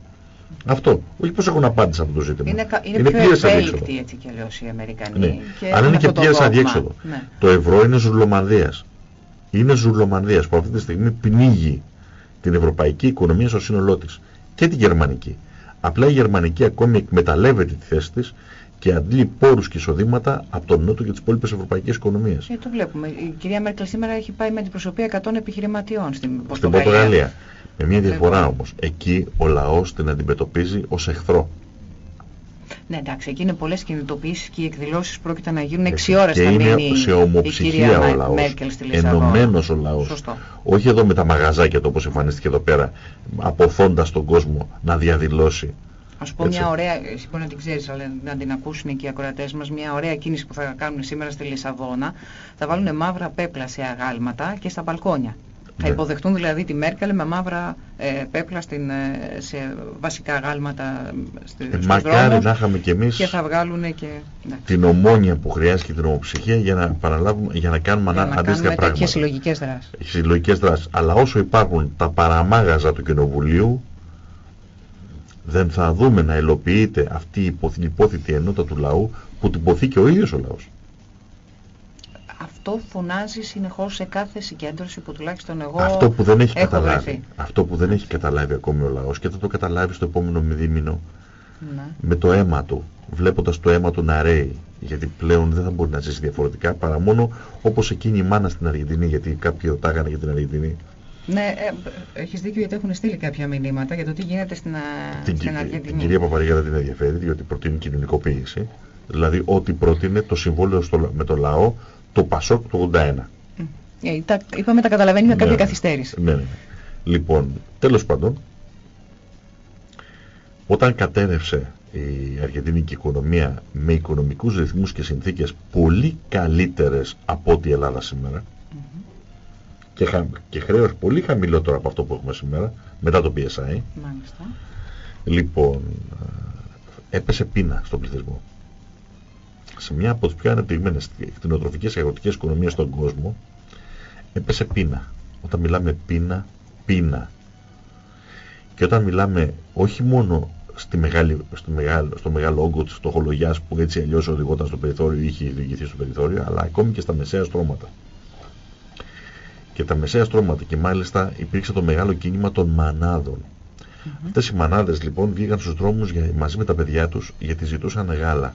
Αυτό. Όχι πως έχουν απάντηση αυτό το ζήτημα. Είναι, είναι, είναι πιο ευέλικτοι έτσι και λέω οι Αμερικανοί. Ναι. Και Αλλά είναι και πίεση αδιέξοδο. Ναι. Το ευρώ είναι ζουλομανδίας. Είναι ζουλομανδίας που αυτή τη στιγμή πνίγει την ευρωπαϊκή οικονομία στο σύνολό της. Και την γερμανική. Απλά η γερμανική ακόμη εκμεταλλεύεται τη θέση της και αντλεί πόρους και εισοδήματα από τον Νότο και τις υπόλοιπες ευρωπαϊκές οικονομίες. Και ε, το βλέπουμε. Η κυρία Μέρκελ σήμερα έχει πάει με την προσωπία 100 επιχειρηματιών στην Πορτογαλία. Με μια διαφορά λοιπόν. όμως. Εκεί ο λαός την αντιμετωπίζει ως εχθρό. Ναι, εντάξει, εκεί είναι πολλές κινητοποιήσεις και οι εκδηλώσεις πρόκειται να γίνουν 6 ώρες θα μείνει σε ομοψυχία ο λαός. Ενωμένος ο λαός. Όχι εδώ με τα μαγαζάκια το όπως εμφανίστηκε εδώ πέρα, αποθώντας τον κόσμο να διαδηλώσει. Α πω μια ωραία, εσύ μπορεί να την ξέρεις, αλλά να την ακούσουν και οι ακροατές μας, μια ωραία κίνηση που θα κάνουν σήμερα στη Λισαβόνα. Θα βάλουν μαύρα πέπλα σε αγάλματα και στα μπαλκόνια. Θα ναι. υποδεχτούν δηλαδή τη Μέρκελ με μαύρα ε, πέπλα στην, ε, σε βασικά γάλματα στη, ε, Μακάρι να είχαμε κι εμείς και θα βγάλουν και, την ομόνια που χρειάζεται και την ομοψυχία για να, παραλάβουμε, για να κάνουμε για να αντίστοιχα πράγματα. Και συλλογικές δράσεις. Συλλογικές δράσεις. Αλλά όσο υπάρχουν τα παραμάγαζα του Κοινοβουλίου δεν θα δούμε να υλοποιείται αυτή η υπόθητη ενότητα του λαού που την ποθεί και ο ίδιος ο λαός. Αυτό φωνάζει συνεχώς σε κάθε συγκέντρωση που τουλάχιστον εγώ αυτό που δεν έχει καταλάβει, Αυτό που δεν έχει καταλάβει ακόμη ο λαός και θα το καταλάβει στο επόμενο δίμηνο ναι. με το αίμα του, βλέποντας το αίμα του να ρέει γιατί πλέον δεν θα μπορεί να ζήσει διαφορετικά παρά μόνο όπως εκείνη η μάνα στην Αργεντινή γιατί κάποιοι ρωτάγανε για την Αργεντινή ναι, ε, έχεις δίκιο γιατί έχουν στείλει κάποια μηνύματα για το τι γίνεται στην, την, στην Αργεντινή. Την κυρία Παπαρίγα την ενδιαφέρει, διότι προτείνει κοινωνικοποίηση. Δηλαδή, ό,τι προτείνει το συμβόλαιο στο, με το λαό το Πασόκ του 81. Ε, τα, είπαμε τα καταλαβαίνει με κάποια ναι, καθυστέρηση. Ναι, ναι. Λοιπόν, τέλος πάντων, όταν κατέρευσε η αργεντινική οικονομία με οικονομικούς ρυθμούς και συνθήκες πολύ καλύτερες από ό,τι η Ελλάδα σήμερα και, χα, και χρέος πολύ χαμηλότερο από αυτό που έχουμε σήμερα μετά το PSI Μάλιστα. λοιπόν έπεσε πείνα στον πληθυσμό σε μια από τις πιο αναπτυγμένες κτηνοτροφικές και αγροτικές οικονομίες στον κόσμο έπεσε πείνα. Όταν μιλάμε πείνα, πείνα. Και όταν μιλάμε όχι μόνο στη μεγάλη, στο, μεγάλο, στο μεγάλο όγκο της φτωχολογιάς που έτσι αλλιώς οδηγόταν στο περιθώριο ή είχε οδηγηθεί στο περιθώριο, αλλά ακόμη και στα μεσαία στρώματα. Και τα μεσαία στρώματα και μάλιστα υπήρξε το μεγάλο κίνημα των μανάδων. Mm -hmm. Αυτές οι μανάδες λοιπόν βγήκαν στους δρόμους για, μαζί με τα παιδιά τους γιατί ζητούσαν γάλα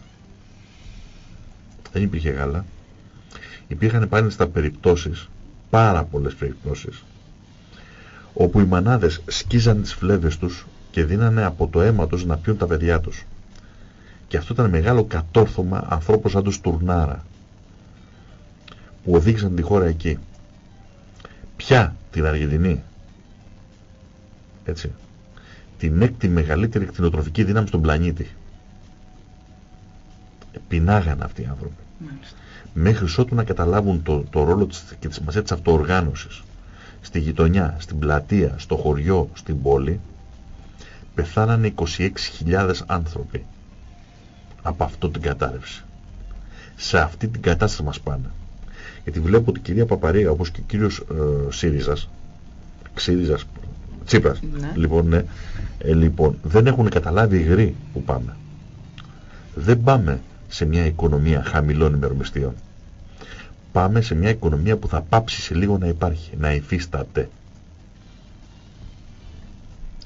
δεν υπήρχε γάλα. Υπήρχαν πάλι στα περιπτώσεις, πάρα πολλές περιπτώσεις, όπου οι μανάδες σκίζαν τις φλέβες τους και δίνανε από το αίμα τους να πιούν τα παιδιά τους. Και αυτό ήταν μεγάλο κατόρθωμα ανθρώπων σαν τους Τουρνάρα, που οδήγησαν τη χώρα εκεί. Ποια την Αργεντινή, έτσι, την έκτη μεγαλύτερη κτηνοτροφική δύναμη στον πλανήτη. Πεινάγαν αυτοί οι άνθρωποι. Μέχρι ότου να καταλάβουν το, το ρόλο της, και τη σημασία της αυτοοργάνωσης στη γειτονιά, στην πλατεία, στο χωριό, στην πόλη πεθάνανε 26.000 άνθρωποι από αυτό την κατάρρευση. Σε αυτή την κατάσταση μας πάνε. Γιατί βλέπω ότι η κυρία Παπαρίγα όπως και ο κύριος ε, ΣΥΡΙΖΑς Ξύριζας, Τσίπρας ναι. λοιπόν, ναι, ε, λοιπόν δεν έχουν καταλάβει γρή που πάμε. Δεν πάμε σε μια οικονομία χαμηλών ημερομεστίων. Πάμε σε μια οικονομία που θα πάψει σε λίγο να υπάρχει, να υφίσταται.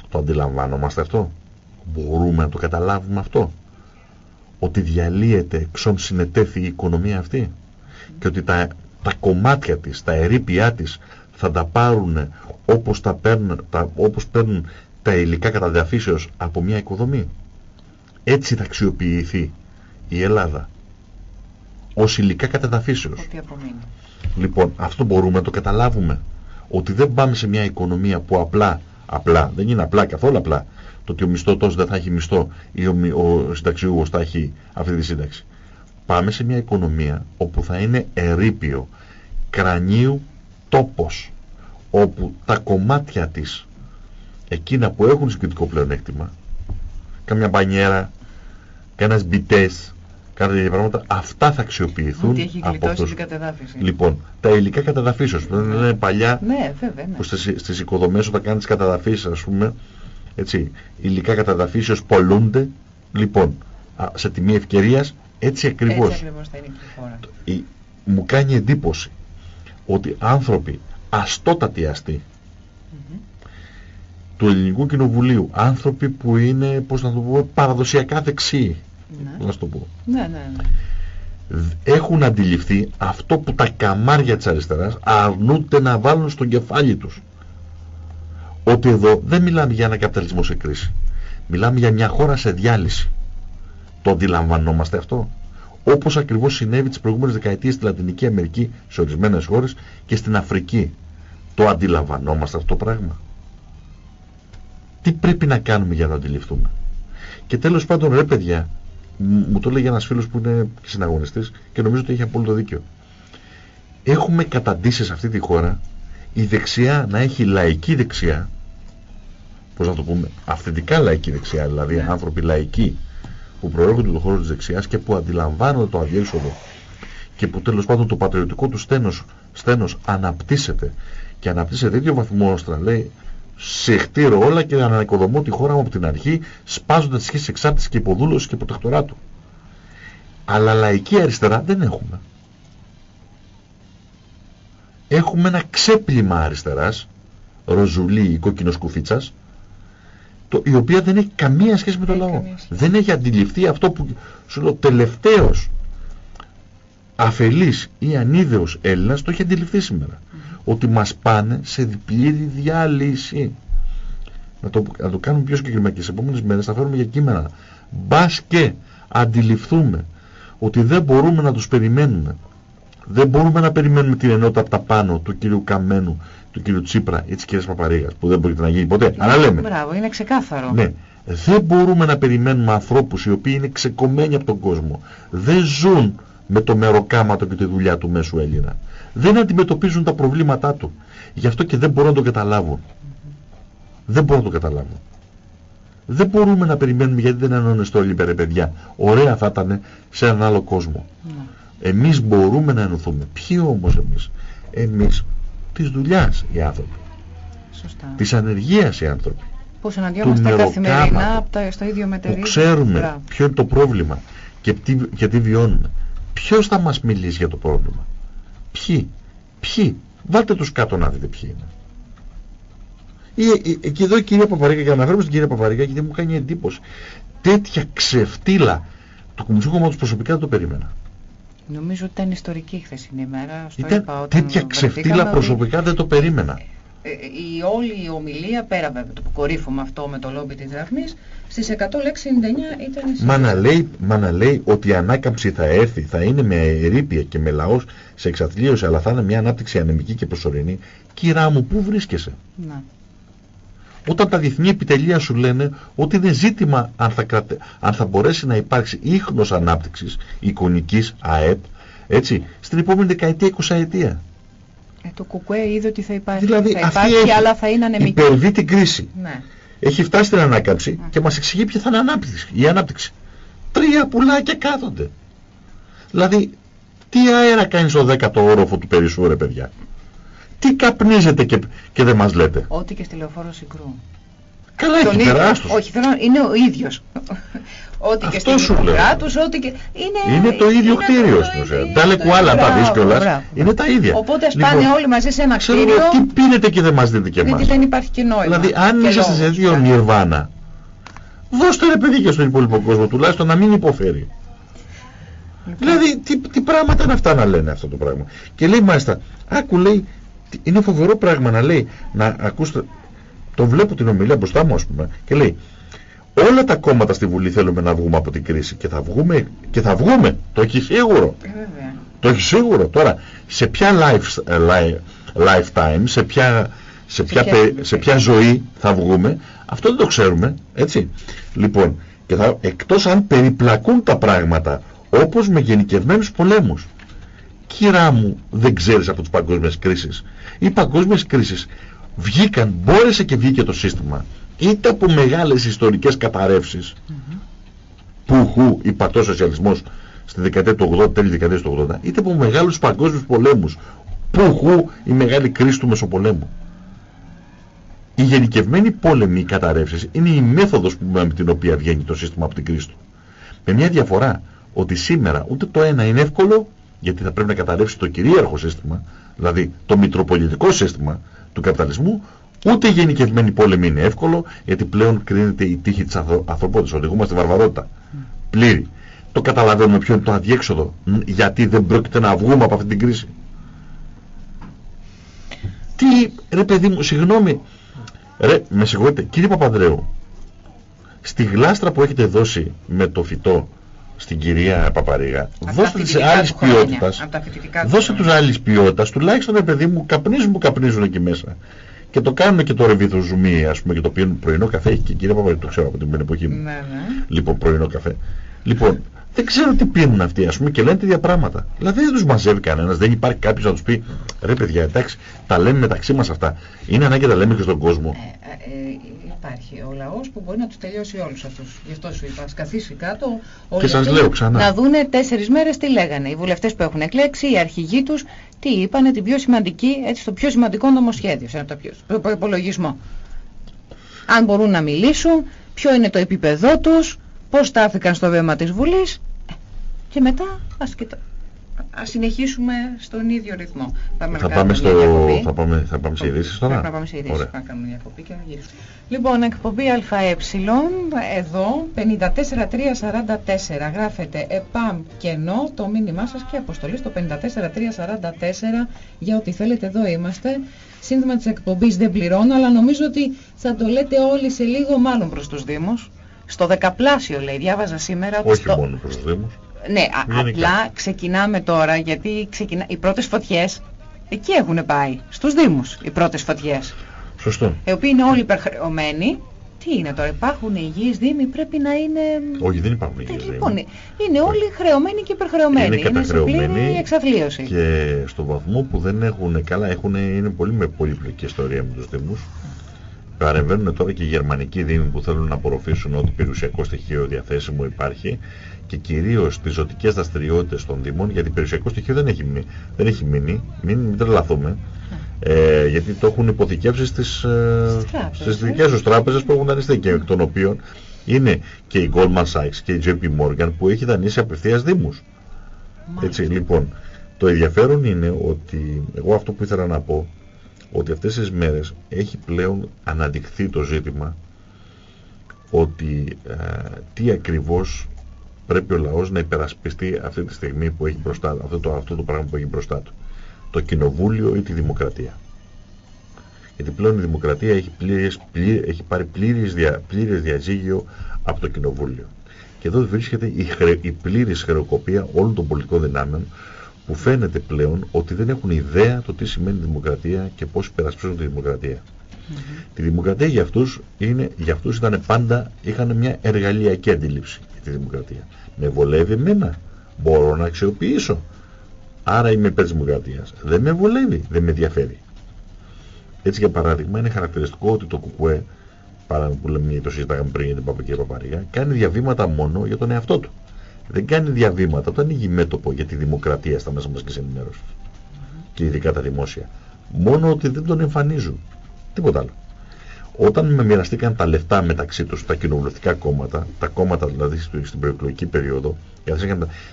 Το αντιλαμβάνομαστε αυτό; Μπορούμε να το καταλάβουμε αυτό; Ότι διαλύεται εξών συνετέθη η οικονομία αυτή; Και ότι τα, τα κομμάτια της, τα ερήπια της θα τα πάρουν όπως, τα παίρνουν, τα, όπως παίρνουν τα υλικά κατά από μια οικοδομή. Έτσι θα αξιοποιηθεί η Ελλάδα ως υλικά κατά Λοιπόν, αυτό μπορούμε να το καταλάβουμε. Ότι δεν πάμε σε μια οικονομία που απλά, απλά, δεν είναι απλά καθόλου απλά, το ότι ο μισθωτός δεν θα έχει μισθό ή ο, ο συνταξιούγος θα έχει αυτή τη σύνταξη. Πάμε σε μια οικονομία όπου θα είναι ερήπιο, κρανίου τόπος, όπου τα κομμάτια της, εκείνα που έχουν συγκριτικό πλεονέκτημα, κάμια μπανιέρα, κανένας μπιτές, κάτι τέτοια πράγματα, αυτά θα αξιοποιηθούν Ότι έχει από αυτούς. Λοιπόν, τα υλικά καταδαφίσεως, που δεν είναι παλιά, ναι, βέβαια, ναι. που στις, στις οικοδομές όταν κάνεις καταδαφίσεις, ας πούμε, έτσι, υλικά καταδαφίσεως πολλούνται, λοιπόν, σε τιμή ευκαιρίας, έτσι ακριβώς. Έτσι ακριβώς θα είναι η χώρα. Μου κάνει εντύπωση ότι άνθρωποι αστότατοι αστεί του Ελληνικού Κοινοβουλίου, άνθρωποι που είναι, πώς να το πω, παραδοσιακά δεξιοί, ναι. να το πω. Ναι, ναι, ναι. Έχουν αντιληφθεί αυτό που τα καμάρια της αριστεράς αρνούνται να βάλουν στον κεφάλι τους. Ότι εδώ δεν μιλάμε για ένα καπιταλισμό σε κρίση. Μιλάμε για μια χώρα σε διάλυση. Το αντιλαμβανόμαστε αυτό. Όπως ακριβώς συνέβη τις προηγούμενες δεκαετίες στη Λατινική Αμερική, σε ορισμένες χώρες και στην Αφρική. Το αντιλαμβανόμαστε αυτό το πράγμα. Τι πρέπει να κάνουμε για να το αντιληφθούμε; Και τέλος πάντων ρε παιδιά, μου το έλεγε ένας φίλος που είναι συναγωνιστής και νομίζω ότι έχει απόλυτο δίκιο. Έχουμε καταντήσει σε αυτή τη χώρα η δεξιά να έχει λαϊκή δεξιά, πώς να το πούμε, αυθεντικά λαϊκή δεξιά, δηλαδή ναι. άνθρωποι λαϊκοί που προέρχονται τον χώρο της δεξιάς και που αντιλαμβάνονται το αδιέξοδο και που τέλος πάντων το πατριωτικό του στένος, στένος αναπτύσσεται και αναπτύσσεται τέτοιο βαθμό ώστε να λέει χτύρω όλα και να ανακοδομώ τη χώρα μου από την αρχή σπάζοντας σχέσεις εξάρτησης και υποδούλωσης και προτεκτοράτου. Αλλά λαϊκή αριστερά δεν έχουμε. Έχουμε ένα ξέπλυμα αριστεράς, ροζουλή ή κόκκινος σκουφίτσας, το, η οποία δεν έχει καμία σχέση με το λαό. Δεν έχει αντιληφθεί αυτό που σου λέω τελευταίος αφελής ή ανίδεος Έλληνας το έχει αντιληφθεί σήμερα. Ότι μας πάνε σε διπλή διάλυση. Να το, να το κάνουμε πιο συγκεκριμένα και σε επόμενες μέρες θα φέρουμε για κείμενα. Μπας και αντιληφθούμε ότι δεν μπορούμε να τους περιμένουμε. Δεν μπορούμε να περιμένουμε την ενότητα από τα πάνω του κύριου Καμένου, του κύριου Τσίπρα ή της κυρίας Παπαρίγας που δεν μπορεί να γίνει ποτέ. Αλλά λέμε. Μπράβο, είναι ξεκάθαρο. Ναι. Δεν μπορούμε να περιμένουμε ανθρώπους οι οποίοι είναι ξεκομμένοι από τον κόσμο. Δεν ζουν με το μεροκάματο και τη δουλειά του μέσου Έλληνα. Δεν αντιμετωπίζουν τα προβλήματά του. Γι' αυτό και δεν μπορούν να το καταλάβουν. Δεν μπορούν να το καταλάβουν. Δεν μπορούμε να περιμένουμε γιατί δεν ενώνεστε όλοι πέρα παιδιά. Ωραία θα ήταν σε έναν άλλο κόσμο. Ναι. Εμείς μπορούμε να ενωθούμε. Ποιοι όμως εμείς; Εμείς της δουλειάς οι άνθρωποι. Σωστά. Της ανεργίας οι άνθρωποι. Που συναντιόμαστε καθημερινά στο ίδιο μετερίδιο. Που ξέρουμε ποιο είναι το πρόβλημα και τι, και τι βιώνουμε. Ποιος θα μας μιλήσει για το πρόβλημα; Ποιοι; Ποιοι; Βάλτε τους κάτω να δείτε ποιοι είναι. Ή, και εδώ η κυρία Παπαρίκα, και αναφέρομαι στην κυρία Παπαρίκα γιατί μου κάνει εντύπωση. Τέτοια ξεφτύλα του Κομμουνιστικού Κόμματος προσωπικά δεν το περίμενα. Νομίζω ότι ήταν ιστορική η χθεσινή ημέρα. Ήταν είπα, τέτοια ξεφτύλα προσωπικά δεν το περίμενα. Ε, η όλη η ομιλία, πέρα βέβαια το κορύφωμα αυτό με το λόμπι της Δραχμής, στις 100 λέξεις 99 ήταν μα να, λέει, μα να λέει ότι η ανάκαμψη θα έρθει, θα είναι με αερήπια και με λαός σε εξαθλίωση, αλλά θα είναι μια ανάπτυξη ανεμική και προσωρινή. Κυρά μου, πού βρίσκεσαι; Να. Όταν τα διεθνή επιτελεία σου λένε ότι είναι ζήτημα αν θα, κρατε... αν θα μπορέσει να υπάρξει ίχνος ανάπτυξης εικονικής ΑΕΠ, έτσι, στην επόμενη δεκαετία, 20 ετία. Ε, το κουκουέ είδε ότι θα υπάρχει, δηλαδή, θα υπάρχει αλλά θα είναι ανεμική. Υπερβεί την κρίση. Ναι. Έχει φτάσει στην ανάκαμψη και μας εξηγεί ποια θα είναι ανάπτυξη, η ανάπτυξη. Τρία πουλάκια κάθονται. Δηλαδή, τι αέρα κάνεις στο δέκατο όροφο του Περισσού, ρε παιδιά; Τι καπνίζετε και, και δεν μας λέτε; Ό,τι και στη λεωφόρο Συγκρού. Καλά, έχει τεράστιο. Όχι, θέλω, είναι ο ίδιος. Ό,τι και στην πλευρά τους, ό,τι και... Είναι, είναι το ίδιο είναι κτίριο στην ουσία. Τα λεκουάλα, αν τα δεις κιόλας, είναι τα ίδια. Οπότε ας λοιπόν, πάνε όλοι μαζί σε ένα κτίριο. τι πίνετε και δεν μας δείτε και εμάς. Γιατί δεν υπάρχει και νόημα. Δηλαδή, αν είσαστε σε δύο νιρβάνα, δώστε ρε παιδί και στον υπόλοιπο κόσμο τουλάχιστον να μην υποφέρει. Λοιπόν. Δηλαδή, τι, τι πράγματα είναι αυτά να λένε αυτό το πράγμα. Και λέει μάλιστα, άκου λέει, είναι φοβερό πράγμα να λέει, να ακούστε, το βλέπω την ομιλία μπροστά μου ας πούμε, και λέει, όλα τα κόμματα στη Βουλή θέλουμε να βγούμε από την κρίση και θα βγούμε, και θα βγούμε, το έχει σίγουρο. Ε, το έχει σίγουρο. Τώρα, σε ποια life, life, lifetime, σε ποια, σε, ποια, σε ποια ζωή θα βγούμε, αυτό δεν το ξέρουμε, έτσι. Λοιπόν, και θα, εκτός αν περιπλακούν τα πράγματα, όπως με γενικευμένους πολέμους. Κυρά μου, δεν ξέρεις από τις παγκόσμιες κρίσεις. Οι παγκόσμιες κρίσεις βγήκαν, μπόρεσε και βγήκε το σύστημα, είτε από μεγάλες ιστορικές καταρρεύσεις, mm -hmm. που χου υπατός σοσιαλισμός στη δεκαετία του 80, τέλη δεκαετίας του 80, είτε από μεγάλους παγκόσμιους πολέμους, που χου η μεγάλη κρίση του Μεσοπολέμου. Η γενικευμένη πόλεμη καταρρεύσεις είναι η μέθοδος που, με την οποία βγαίνει το σύστημα από την κρίση του. Με μια διαφορά ότι σήμερα ούτε το ένα είναι εύκολο, γιατί θα πρέπει να καταρρεύσει το κυρίαρχο σύστημα, δηλαδή το μητροπολιτικό σύστημα του καπιταλισμού, ούτε η γενικευμένη πόλεμη είναι εύκολο, γιατί πλέον κρίνεται η τύχη της ανθρωπότητας. Οδηγούμε στη βαρβαρότητα. Πλήρη. Το καταλαβαίνουμε ποιο είναι το αδιέξοδο, γιατί δεν πρόκειται να βγούμε από αυτή την κρίση. Τι, ρε παιδί μου, συγγνώμη, ρε, με συγχωρείτε, κύριε Παπανδρέου, στη γλάστρα που έχετε δώσει με το φυτό στην κυρία Παπαρίγα, δώστε τις άλλες ποιότητας, δώστε τους άλλες ποιότητας, τουλάχιστον ρε παιδί μου καπνίζουν που καπνίζουν εκεί μέσα. Και το κάνουν και το ρεβίδο ζουμί, ας πούμε, και το πίνουν πρωινό καφέ. Και η κυρία Παπαρίγα το ξέρω από την εποχή μου. Ναι, ναι. Λοιπόν, πρωινό καφέ. Λοιπόν, δεν ξέρω τι πίνουν αυτοί, ας πούμε, και λένε τέτοια πράγματα. Δηλαδή δεν τους μαζεύει κανένας, δεν υπάρχει κάποιος να τους πει, ρε παιδιά, εντάξει, τα λέμε μεταξύ μας αυτά. Είναι ανάγκη να τα λέμε και στον κόσμο. Ε, ε, ε υπάρχει ο λαός που μπορεί να τους τελειώσει όλους αυτούς. Γι' αυτό σου είπα, καθίσει κάτω όλοι και σας λέω ξανά. να δούνε τέσσερις μέρες τι λέγανε. Οι βουλευτές που έχουν εκλέξει, οι αρχηγοί τους, τι είπανε, την πιο σημαντική, έτσι, το πιο σημαντικό νομοσχέδιο, σε ένα το πιο, υπολογισμό. Αν μπορούν να μιλήσουν, ποιο είναι το επίπεδό τους, πώς στάθηκαν στο βήμα της Βουλής ε, και μετά ας κοιτάξουμε ας συνεχίσουμε στον ίδιο ρυθμό. Πάμε θα, πάμε στο... θα, πάμε, θα πάμε σε ειδήσεις τώρα; Πρέπει να πάμε σε ειδήσεις, να κάνουμε διακοπή και να γυρίσουμε. Λοιπόν, εκπομπή ΑΕ, εδώ 54344 γράφετε ΕΠΑΜ κενό το μήνυμά σας και αποστολή στο 54344 για ό,τι θέλετε εδώ είμαστε. Σύνδεμα της εκπομπής δεν πληρώνω, αλλά νομίζω ότι θα το λέτε όλοι σε λίγο μάλλον προς τους Δήμους. Στο δεκαπλάσιο λέει, διάβαζα σήμερα. Όχι στο... μόνο προς τους Δήμους. Ναι, απλά ξεκινάμε τώρα γιατί ξεκινά... οι πρώτες φωτιές εκεί έχουν πάει, στους Δήμους οι πρώτες φωτιές. Σωστό. Οι οποίοι είναι όλοι υπερχρεωμένοι. Τι είναι τώρα, υπάρχουν υγιείς δήμοι, πρέπει να είναι... Όχι, δεν υπάρχουν υγιείς δήμοι. Λοιπόν, είναι όλοι χρεωμένοι και υπερχρεωμένοι. Είναι, είναι σε πλήρη εξαθλίωση. Και στο βαθμό που δεν έχουν καλά, έχουν, είναι πολύ με πολύπλοκη ιστορία με τους δήμους. Παρεμβαίνουν τώρα και οι γερμανικοί δήμοι που θέλουν να απορροφήσουν ό,τι περιουσιακό στοιχείο διαθέσιμο υπάρχει και κυρίως τις ζωτικές δραστηριότητες των Δήμων, γιατί περιουσιακό στοιχείο δεν έχει μείνει, δεν έχει μείνει μην, μην τρελαθούμε, ε, γιατί το έχουν υποθηκεύσει στις, ε, στις δικές τους τράπεζες που έχουν δανειστεί και εκ των οποίων είναι και η Goldman Sachs και η JP Morgan που έχει δανείσει απευθείας Δήμους. Έτσι, λοιπόν, το ενδιαφέρον είναι ότι, εγώ αυτό που ήθελα να πω, ότι αυτές τις μέρες έχει πλέον αναδειχθεί το ζήτημα ότι ε, τι ακριβώς πρέπει ο λαός να υπερασπιστεί αυτή τη στιγμή που έχει μπροστά αυτό το, αυτό το πράγμα που έχει μπροστά του. Το κοινοβούλιο ή τη δημοκρατία. Γιατί πλέον η δημοκρατία έχει, πλήρες, έχει πάρει πλήρες, δια, πλήρες διαζύγιο από το κοινοβούλιο. Και εδώ βρίσκεται η, χρε, η πλήρης χρεοκοπία όλων των πολιτικών δυνάμεων που φαίνεται πλέον ότι δεν έχουν ιδέα το τι σημαίνει δημοκρατία και πώς υπερασπίζουν τη δημοκρατία. Mm -hmm. Τη δημοκρατία για αυτούς, είναι, για αυτούς ήταν πάντα, είχαν μια εργαλειακή αντίληψη για τη δημοκρατία. Με βολεύει εμένα. Μπορώ να αξιοποιήσω. Άρα είμαι υπέρ της δημοκρατίας. Δεν με βολεύει, δεν με ενδιαφέρει. Έτσι για παράδειγμα είναι χαρακτηριστικό ότι το ΚΚΕ, παρά που λέμε το συζητάγαμε πριν για την Παπακή Παπαρία, κάνει διαβήματα μόνο για τον εαυτό του. Δεν κάνει διαβήματα όταν ανοίγει μέτωπο για τη δημοκρατία στα μέσα μαζικής ενημέρωσης. Και ειδικά τα δημόσια. Μόνο ότι δεν τον εμφανίζουν. Τίποτα άλλο. Όταν με μοιραστήκαν τα λεφτά μεταξύ τους, τα κοινοβουλευτικά κόμματα, τα κόμματα δηλαδή στην προεκλογική περίοδο,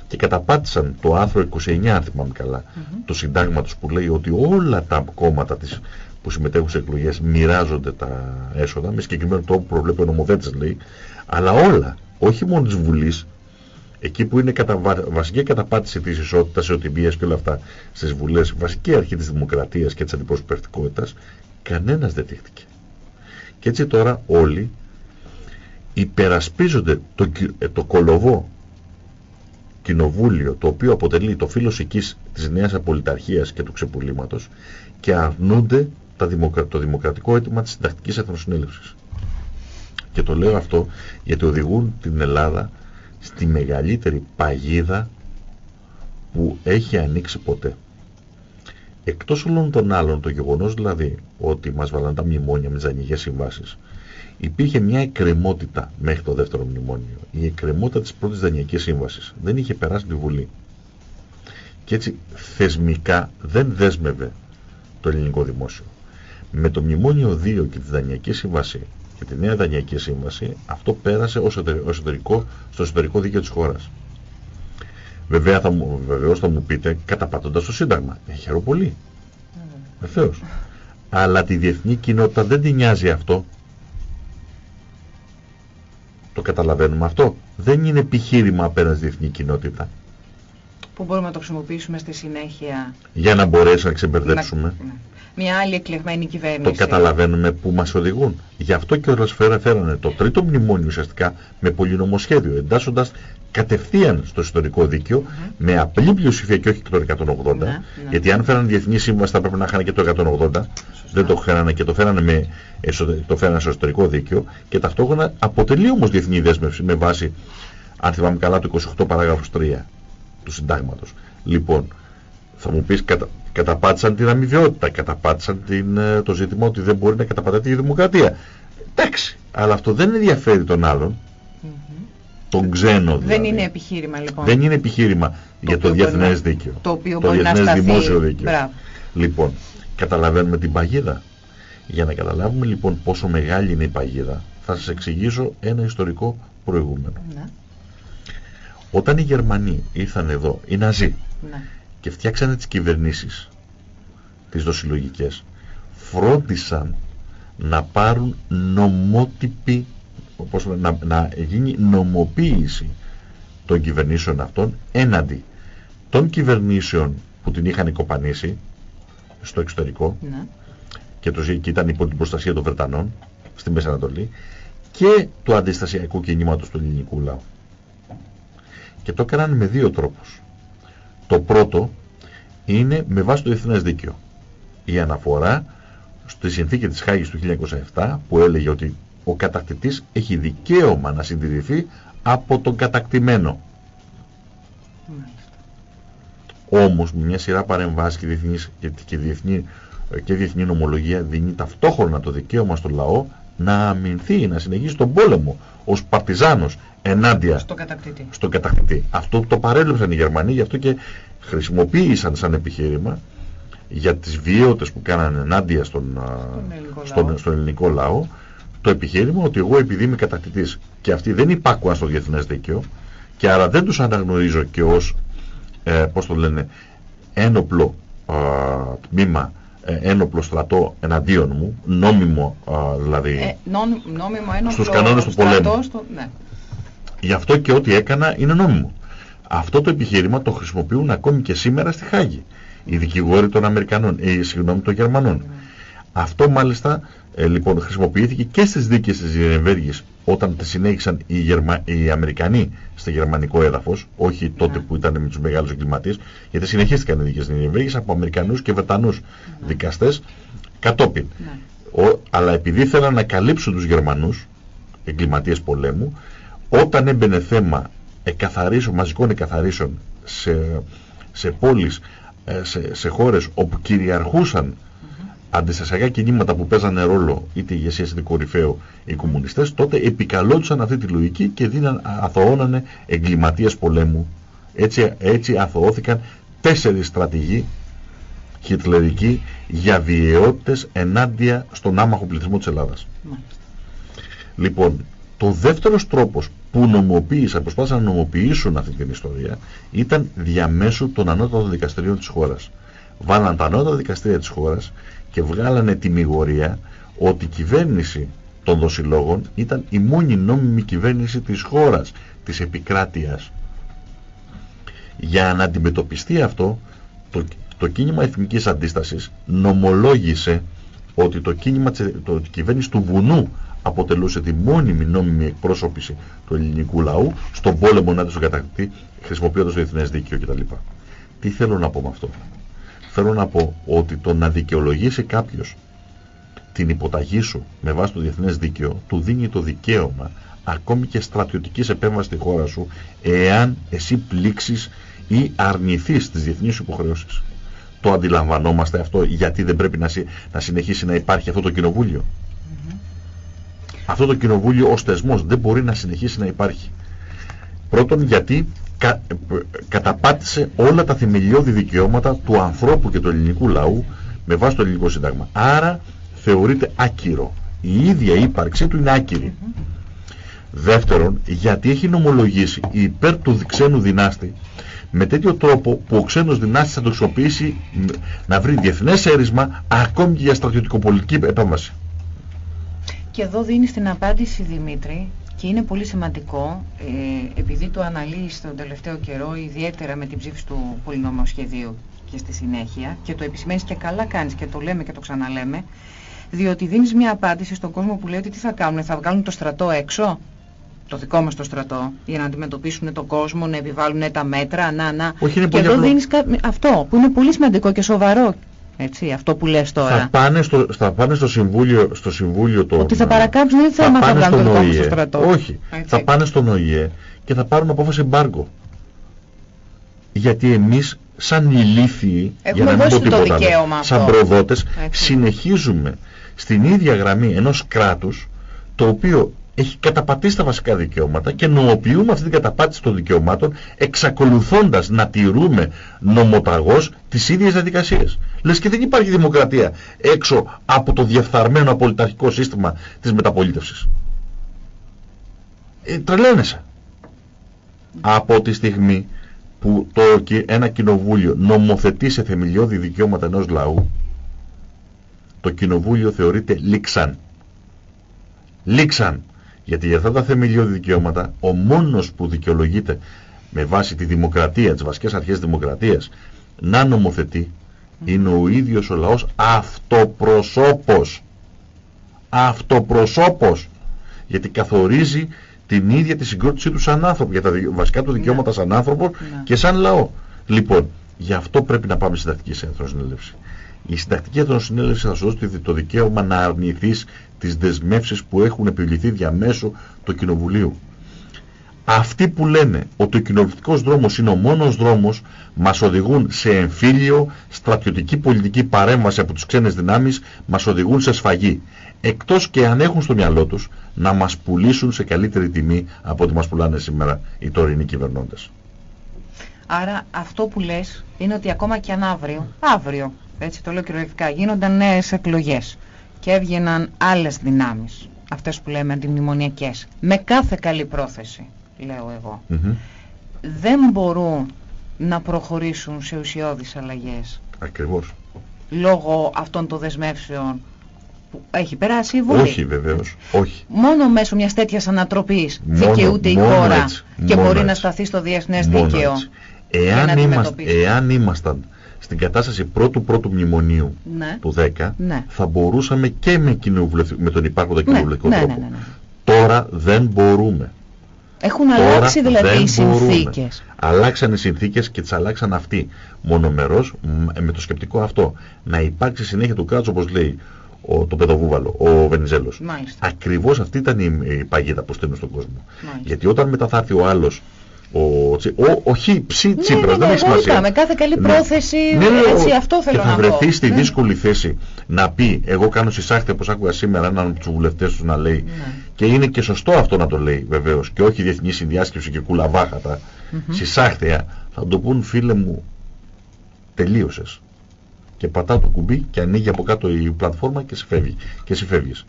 και καταπάτησαν το άρθρο 29, αν θυμάμαι καλά, mm -hmm. του συντάγματος που λέει ότι όλα τα κόμματα της, που συμμετέχουν σε εκλογές μοιράζονται τα έσοδα, με συγκεκριμένο τρόπο που προβλέπει ο νομοθέτης λέει, αλλά όλα, όχι μόνο της Βουλής, εκεί που είναι κατά, βασική καταπάτηση της ισότητας, εωτιμίας και όλα αυτά στις βουλές, βασική αρχή της δημοκρατίας και της αντιπροσωπευτικότητας, κανένας δεν δείχτηκε. Και έτσι τώρα όλοι υπερασπίζονται το, ε, το κολοβό κοινοβούλιο το οποίο αποτελεί το φύλλο οικής της νέας απολυταρχίας και του ξεπουλήματος και αρνούνται τα το δημοκρατικό αίτημα της συντακτικής εθνοσυνέλευσης. Και το λέω αυτό γιατί οδηγούν την Ελλάδα στη μεγαλύτερη παγίδα που έχει ανοίξει ποτέ. Εκτός όλων των άλλων, το γεγονός δηλαδή ότι μας βάλαν τα μνημόνια με τις δανεικές συμβάσεις, υπήρχε μια εκκρεμότητα μέχρι το δεύτερο μνημόνιο. Η εκκρεμότητα της πρώτης δανειακής σύμβασης δεν είχε περάσει τη Βουλή. Και έτσι θεσμικά δεν δέσμευε το ελληνικό δημόσιο. Με το μνημόνιο 2 και τη δανειακή σύμβαση και τη νέα δανειακή σύμβαση, αυτό πέρασε ως εσωτερικό, στο εσωτερικό δίκαιο της χώρας. Βέβαια θα μου, βεβαίως θα μου πείτε καταπατώντας το Σύνταγμα. Ε, χαίρομαι πολύ. Mm. Αλλά τη διεθνή κοινότητα δεν την νοιάζει αυτό. Το καταλαβαίνουμε αυτό. Δεν είναι επιχείρημα απέναντι στη διεθνή κοινότητα. Που μπορούμε να το χρησιμοποιήσουμε στη συνέχεια; Για να μπορέσουμε να ξεμπερδέψουμε. Να... Μια άλλη εκλεγμένη κυβέρνηση. Το καταλαβαίνουμε που μας οδηγούν. Γι' αυτό και όλα φέρανε το τρίτο μνημόνιο ουσιαστικά με πολυνομοσχέδιο, εντάσσοντας κατευθείαν στο ιστορικό δίκαιο mm -hmm. με απλή πλειοψηφία και όχι και το 180 mm -hmm. γιατί αν φέραν διεθνή σύμβαση θα πρέπει να είχαν και το 180 δεν το φέρανε και το φέρανε, με, το φέρανε στο ιστορικό δίκαιο και ταυτόχρονα αποτελεί όμως διεθνή δέσμευση με βάση αν θυμάμαι καλά το 28 παράγραφος 3 του συντάγματος λοιπόν θα μου πεις κατα, καταπάτησαν την αμοιβαιότητα καταπάτησαν την, ε, το ζήτημα ότι δεν μπορεί να καταπατάται η δημοκρατία εντάξει αλλά αυτό δεν ενδιαφέρει τον άλλον τον ξένο δηλαδή. Δεν είναι επιχείρημα λοιπόν. Δεν είναι επιχείρημα για το διεθνές δίκαιο. Το οποίο το μπορεί να σταθεί. δημόσιο δίκαιο. Λοιπόν, καταλαβαίνουμε την παγίδα. Για να καταλάβουμε λοιπόν πόσο μεγάλη είναι η παγίδα, θα σας εξηγήσω ένα ιστορικό προηγούμενο. Ναι. Όταν οι Γερμανοί ήρθαν εδώ, οι Ναζί, ναι. Και φτιάξανε τις κυβερνήσεις, τις δοσυλλογικές, φρόντισαν να πάρουν νομότυπη όπως να, να γίνει νομοποίηση των κυβερνήσεων αυτών έναντι των κυβερνήσεων που την είχαν κοπανίσει στο εξωτερικό ναι. και, το, και ήταν υπό την προστασία των Βρετανών στη Μέση Ανατολή και του αντιστασιακού κινήματος του ελληνικού λαού. Και το έκαναν με δύο τρόπους. Το πρώτο είναι με βάση το διεθνές δίκαιο. Η αναφορά στη συνθήκη της Χάγης του 1907 που έλεγε ότι ο κατακτητής έχει δικαίωμα να συντηρηθεί από τον κατακτημένο. Όμως με μια σειρά παρεμβάσεις και, διεθνής, και, και, διεθνή, και διεθνή νομολογία δίνει ταυτόχρονα το δικαίωμα στον λαό να αμυνθεί, να συνεχίσει τον πόλεμο ως παρτιζάνος ενάντια στον κατακτητή. στον κατακτητή. Αυτό το παρέλειψαν οι Γερμανοί, γι' αυτό και χρησιμοποίησαν σαν επιχείρημα για τις βιαιότητες που κάνανε ενάντια στον, στον, στον ελληνικό λαό το επιχείρημα ότι εγώ επειδή είμαι κατακτητής και αυτοί δεν υπάκουαν στο διεθνές δίκαιο και άρα δεν τους αναγνωρίζω και ως, ε, πώς το λένε, ένοπλο α, τμήμα, ε, ένοπλο στρατό εναντίον μου, νόμιμο α, δηλαδή, ε, νόμιμο, ένοπλο στους κανόνες του πολέμου. Στο, ναι. Γι' αυτό και ό,τι έκανα είναι νόμιμο. Αυτό το επιχείρημα το χρησιμοποιούν ακόμη και σήμερα στη Χάγη. Οι δικηγόροι των Αμερικανών, ε, συγγνώμη των Γερμανών. Ναι. Αυτό μάλιστα ε, λοιπόν χρησιμοποιήθηκε και στις δίκες της Ιερεμβέργης όταν τα συνέχισαν οι, Γερμα... οι Αμερικανοί στο γερμανικό έδαφος, όχι τότε ναι. που ήταν με τους μεγάλους εγκληματίες, γιατί συνεχίστηκαν οι δίκες της Ιερεμβέργης από Αμερικανούς και Βρετανούς ναι. δικαστές κατόπιν. Ναι. Ο... Αλλά επειδή θέλαν να καλύψουν τους Γερμανούς εγκληματίες πολέμου, όταν έμπαινε θέμα εκαθαρίσεων, μαζικών εκαθαρίσεων σε, σε πόλεις, ε, σε, σε χώρες όπου κυριαρχούσαν αντιστασιακά κινήματα που παίζανε ρόλο είτε η ηγεσία είτε κορυφαίο οι κομμουνιστές, τότε επικαλώτουσαν αυτή τη λογική και δίναν, αθωώνανε εγκληματίες πολέμου. Έτσι, έτσι αθωώθηκαν τέσσερις στρατηγοί χιτλερική για βιαιότητες ενάντια στον άμαχο πληθυσμό της Ελλάδας. Λοιπόν, το δεύτερος τρόπος που νομοποίησαν, προσπάθησαν να νομοποιήσουν αυτή την ιστορία ήταν διαμέσου των ανώτατων δικαστηρίων της χώρας. Βάλαν τα ανώτατα δικαστήρια της χώρας και βγάλανε τη μηγορία ότι η κυβέρνηση των δοσιλόγων ήταν η μόνη νόμιμη κυβέρνηση της χώρας, της επικράτειας. Για να αντιμετωπιστεί αυτό, το, το κίνημα εθνικής αντίστασης νομολόγησε ότι το κίνημα το, κυβέρνηση του βουνού αποτελούσε τη μόνιμη νόμιμη εκπρόσωπηση του ελληνικού λαού στον πόλεμο ενάντια στον κατακτητή χρησιμοποιώντας το διεθνές δίκαιο κτλ. Τι θέλω να πω με αυτό. Θέλω να πω ότι το να δικαιολογήσει κάποιος την υποταγή σου με βάση το διεθνές δίκαιο του δίνει το δικαίωμα ακόμη και στρατιωτικής επέμβασης στη χώρα σου εάν εσύ πλήξεις ή αρνηθείς τις διεθνείς υποχρεώσεις. Το αντιλαμβανόμαστε αυτό γιατί δεν πρέπει να, να συνεχίσει να υπάρχει αυτό το κοινοβούλιο. Αυτό το κοινοβούλιο ως θεσμός δεν μπορεί να συνεχίσει να υπάρχει. Πρώτον γιατί κα, καταπάτησε όλα τα θεμελιώδη δικαιώματα του ανθρώπου και του ελληνικού λαού με βάση το ελληνικό σύνταγμα. Άρα θεωρείται άκυρο. Η ίδια ύπαρξή του είναι άκυρη. Δεύτερον, γιατί έχει νομολογήσει υπέρ του ξένου δυνάστη με τέτοιο τρόπο που ο ξένος δυνάστης θα το χρησιμοποιήσει να βρει διεθνές έρισμα ακόμη και για στρατιωτικοπολιτική επέμβαση. Και εδώ δίνει την απάντηση Δημήτρη και είναι πολύ σημαντικό ε, επειδή το αναλύεις τον τελευταίο καιρό ιδιαίτερα με την ψήφιση του πολυνομοσχεδίου και στη συνέχεια και το επισημαίνεις και καλά κάνεις και το λέμε και το ξαναλέμε διότι δίνεις μια απάντηση στον κόσμο που λέει ότι τι θα κάνουν, θα βγάλουν το στρατό έξω το δικό μας το στρατό για να αντιμετωπίσουν τον κόσμο, να επιβάλλουν τα μέτρα, να, να. Όχι, είναι και εδώ δίνεις αυτό που είναι πολύ σημαντικό και σοβαρό έτσι, αυτό που λες τώρα. Θα πάνε στο, θα πάνε στο Συμβούλιο, στο συμβούλιο το... Ότι θα παρακάψουν, δεν θέμα θα βγάλουν το δικό μας το στρατό. Όχι, έτσι. θα πάνε στον ΟΗΕ και θα πάρουν απόφαση εμπάργκο. Γιατί εμείς σαν ηλίθιοι, για να μην πω τίποτα, σαν προδότες, συνεχίζουμε στην ίδια γραμμή ενός κράτους το οποίο έχει καταπατήσει τα βασικά δικαιώματα και νομοποιούμε αυτή την καταπάτηση των δικαιωμάτων εξακολουθώντας να τηρούμε νομοταγώς τις ίδιες διαδικασίες. Λες και δεν υπάρχει δημοκρατία έξω από το διεφθαρμένο απολυταρχικό σύστημα της μεταπολίτευσης. Ε, τρελαίνεσαι. Από τη στιγμή που το, ένα κοινοβούλιο νομοθετεί σε θεμελιώδη δικαιώματα ενός λαού, το κοινοβούλιο θεωρείται λήξαν. Λήξαν. Γιατί για αυτά τα θεμελιώδη δικαιώματα ο μόνος που δικαιολογείται με βάση τη δημοκρατία, τις βασικές αρχές δημοκρατίας να νομοθετεί είναι ο ίδιος ο λαός αυτοπροσώπος. Αυτοπροσώπος. Γιατί καθορίζει την ίδια τη συγκρότησή του σαν άνθρωπο, για τα βασικά του δικαιώματα σαν άνθρωπο ναι. και σαν λαό. Λοιπόν, γι' αυτό πρέπει να πάμε συντακτική συνέλευση. Η συντακτική εθνοσυνέλευση θα σου δώσει το δικαίωμα να αρνηθείς τις δεσμεύσεις που έχουν επιβληθεί διαμέσου του Κοινοβουλίου. Αυτοί που λένε ότι ο κοινοβουλευτικός δρόμος είναι ο μόνος δρόμος μας οδηγούν σε εμφύλιο, στρατιωτική πολιτική παρέμβαση από τις ξένες δυνάμεις, μας οδηγούν σε σφαγή. Εκτός και αν έχουν στο μυαλό τους να μας πουλήσουν σε καλύτερη τιμή από ό,τι μας πουλάνε σήμερα οι τωρινοί κυβερνώντες. Άρα αυτό που λες είναι ότι ακόμα και αν αύριο, αύριο έτσι το λέω κυριολεκτικά, γίνονταν νέες εκλογές και έβγαιναν άλλες δυνάμεις, αυτές που λέμε αντιμνημονιακές, με κάθε καλή πρόθεση, λέω εγώ, δεν μπορούν να προχωρήσουν σε ουσιώδεις αλλαγές. Ακριβώς. Λόγω αυτών των δεσμεύσεων που έχει περάσει η Βουλή. Όχι βεβαίως, όχι. Μόνο μέσω μιας τέτοιας ανατροπής δικαιούται η χώρα και μπορεί να σταθεί στο διεθνές δίκαιο. Εάν, ήμασταν στην κατάσταση πρώτου πρώτου μνημονίου ναι. του 10 ναι. θα μπορούσαμε και με, με τον υπάρχοντα ναι, κοινοβουλευτικό ναι, τρόπο. Τώρα δεν μπορούμε. Έχουν Τώρα αλλάξει δηλαδή οι συνθήκες. Αλλάξαν οι συνθήκες και τις αλλάξαν αυτοί. Μονομερός με το σκεπτικό αυτό. Να υπάρξει συνέχεια του κράτους όπως λέει ο, το παιδοβούβαλο, ο Βενιζέλος. Ακριβώς αυτή ήταν η, η παγίδα που στέλνουν στον κόσμο. Γιατί όταν μετά θα έρθει ο άλλος ο, ο, ο Χ, Ψ, ναι, Τσίπρας, ναι, δεν έχει σημασία. Με κάθε καλή ναι. πρόθεση, ναι, έτσι, αυτό θέλω να πω. Και θα βρεθεί στη δύσκολη θέση να πει, εγώ κάνω συσάχτη όπως άκουγα σήμερα έναν από τους βουλευτές τους να λέει, και είναι και σωστό αυτό να το λέει βεβαίως, και όχι διεθνή συνδιάσκεψη και κουλαβάχατα, mm -hmm. θα το πούν φίλε μου, τελείωσες. Και πατάω το κουμπί και ανοίγει από κάτω η πλατφόρμα και σε φεύγει. Και σε φεύγεις.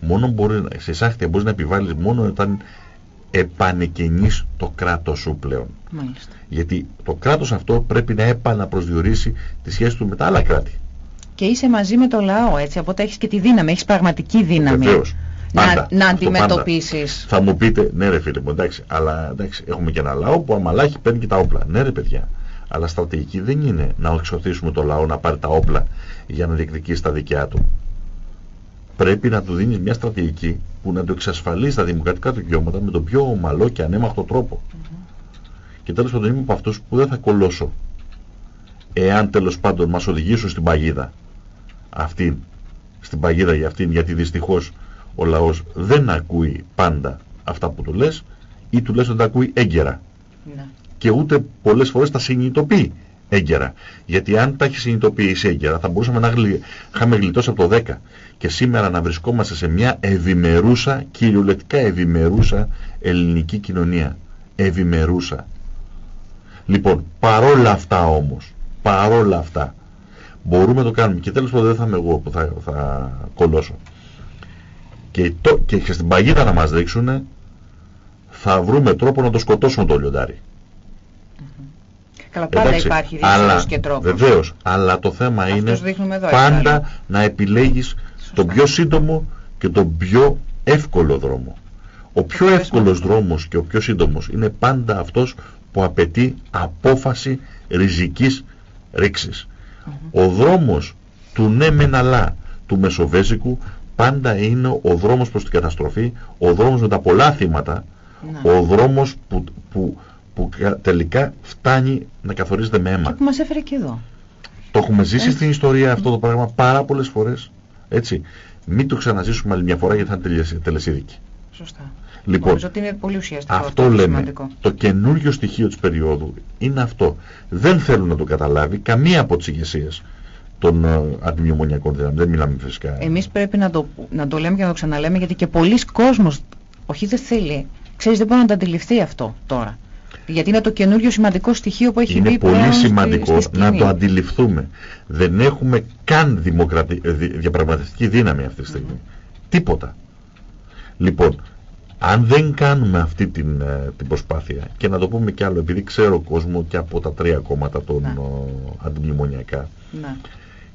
Μόνο μπορεί, σε εισάχθεια μπορείς να επιβάλλεις μόνο όταν επανεκκαινείς το κράτος σου πλέον. Μάλιστα. Γιατί το κράτος αυτό πρέπει να επαναπροσδιορίσει τη σχέση του με τα άλλα κράτη. Και είσαι μαζί με το λαό, έτσι, οπότε έχεις και τη δύναμη, έχεις πραγματική δύναμη. Βεβαίως. Να, Πάντα. να Αυτό αντιμετωπίσεις. Θα μου πείτε, ναι ρε φίλε μου, εντάξει, αλλά εντάξει, έχουμε και ένα λαό που αμαλάχει παίρνει και τα όπλα. Ναι ρε παιδιά, αλλά στρατηγική δεν είναι να εξωθήσουμε το λαό να πάρει τα όπλα για να διεκδικήσει τα δικιά του. Πρέπει να του δίνεις μια στρατηγική που να του εξασφαλίσει τα δημοκρατικά του δικαιώματα με τον πιο ομαλό και ανέμαχτο τρόπο. Και τέλος πάντων είμαι από αυτούς που δεν θα κολώσω εάν τέλος πάντων μας οδηγήσουν στην παγίδα αυτήν, στην παγίδα για αυτήν, γιατί δυστυχώς ο λαός δεν ακούει πάντα αυτά που του λες ή τουλάχιστον τα ακούει έγκαιρα Ναι. και ούτε πολλές φορές τα συνειδητοποιεί έγκαιρα. Γιατί αν τα έχεις συνειδητοποιήσει έγκαιρα θα μπορούσαμε να γλυ... είχαμε γλιτώσει από το 10 και σήμερα να βρισκόμαστε σε μια ευημερούσα, κυριολεκτικά ευημερούσα ελληνική κοινωνία. Ευημερούσα. Λοιπόν, παρόλα αυτά όμως, παρόλα αυτά, μπορούμε να το κάνουμε και τέλος πάντων δεν θα είμαι εγώ που θα, θα κολώσω. Και, το, και στην παγίδα να μας δείξουν θα βρούμε τρόπο να το σκοτώσουμε το λιοντάρι. Καλά, πάντα Εντάξει, υπάρχει αλλά, διεξόδος και τρόπος. Βεβαίως, αλλά το θέμα Αυτός είναι δείχνουμε εδώ, πάντα εξάλλου. να επιλέγεις τον πιο σύντομο και τον πιο εύκολο δρόμο. Ο πιο πες εύκολος δρόμος και ο πιο σύντομος είναι πάντα αυτός που απαιτεί απόφαση ριζικής ρήξης. Ο δρόμος του ναι μεν αλλά του Μεσοβέζικου πάντα είναι ο δρόμος προς την καταστροφή, ο δρόμος με τα πολλά θύματα, Ναι. ο δρόμος που, που, που κα- τελικά φτάνει να καθορίζεται με αίμα. Και που μας έφερε και εδώ. Το έχουμε ζήσει Έτσι. στην ιστορία αυτό το πράγμα πάρα πολλές φορές. Έτσι. Μην το ξαναζήσουμε άλλη μια φορά γιατί θα είναι τελεσί- τελεσίδικη. Σωστά. Λοιπόν, Νομίζω ότι είναι πολύ ουσιαστικό αυτό και λέμε. σημαντικό. Το καινούριο στοιχείο της περίοδου είναι αυτό. Δεν θέλουν να το καταλάβει καμία από τις ηγεσίες των ε, αντιμνημονιακών δυνάμεων. Δεν μιλάμε φυσικά. Εμείς πρέπει να το, να το λέμε και να το ξαναλέμε γιατί και πολλοί κόσμος, όχι δεν θέλει, ξέρεις δεν μπορεί να το αντιληφθεί αυτό τώρα. Γιατί είναι το καινούριο σημαντικό στοιχείο που έχει είναι μπει πολύ πλέον στη- σημαντικό στη να σκηνή. το αντιληφθούμε. Δεν έχουμε καν δημοκρατι... ε, δι- διαπραγματευτική δύναμη αυτή τη στιγμή. Τίποτα. Λοιπόν, αν δεν κάνουμε αυτή την, ε, την προσπάθεια και να το πούμε κι άλλο, επειδή ξέρω κόσμο και από τα τρία κόμματα των Ναι. ο, αντιμνημονιακά Ναι.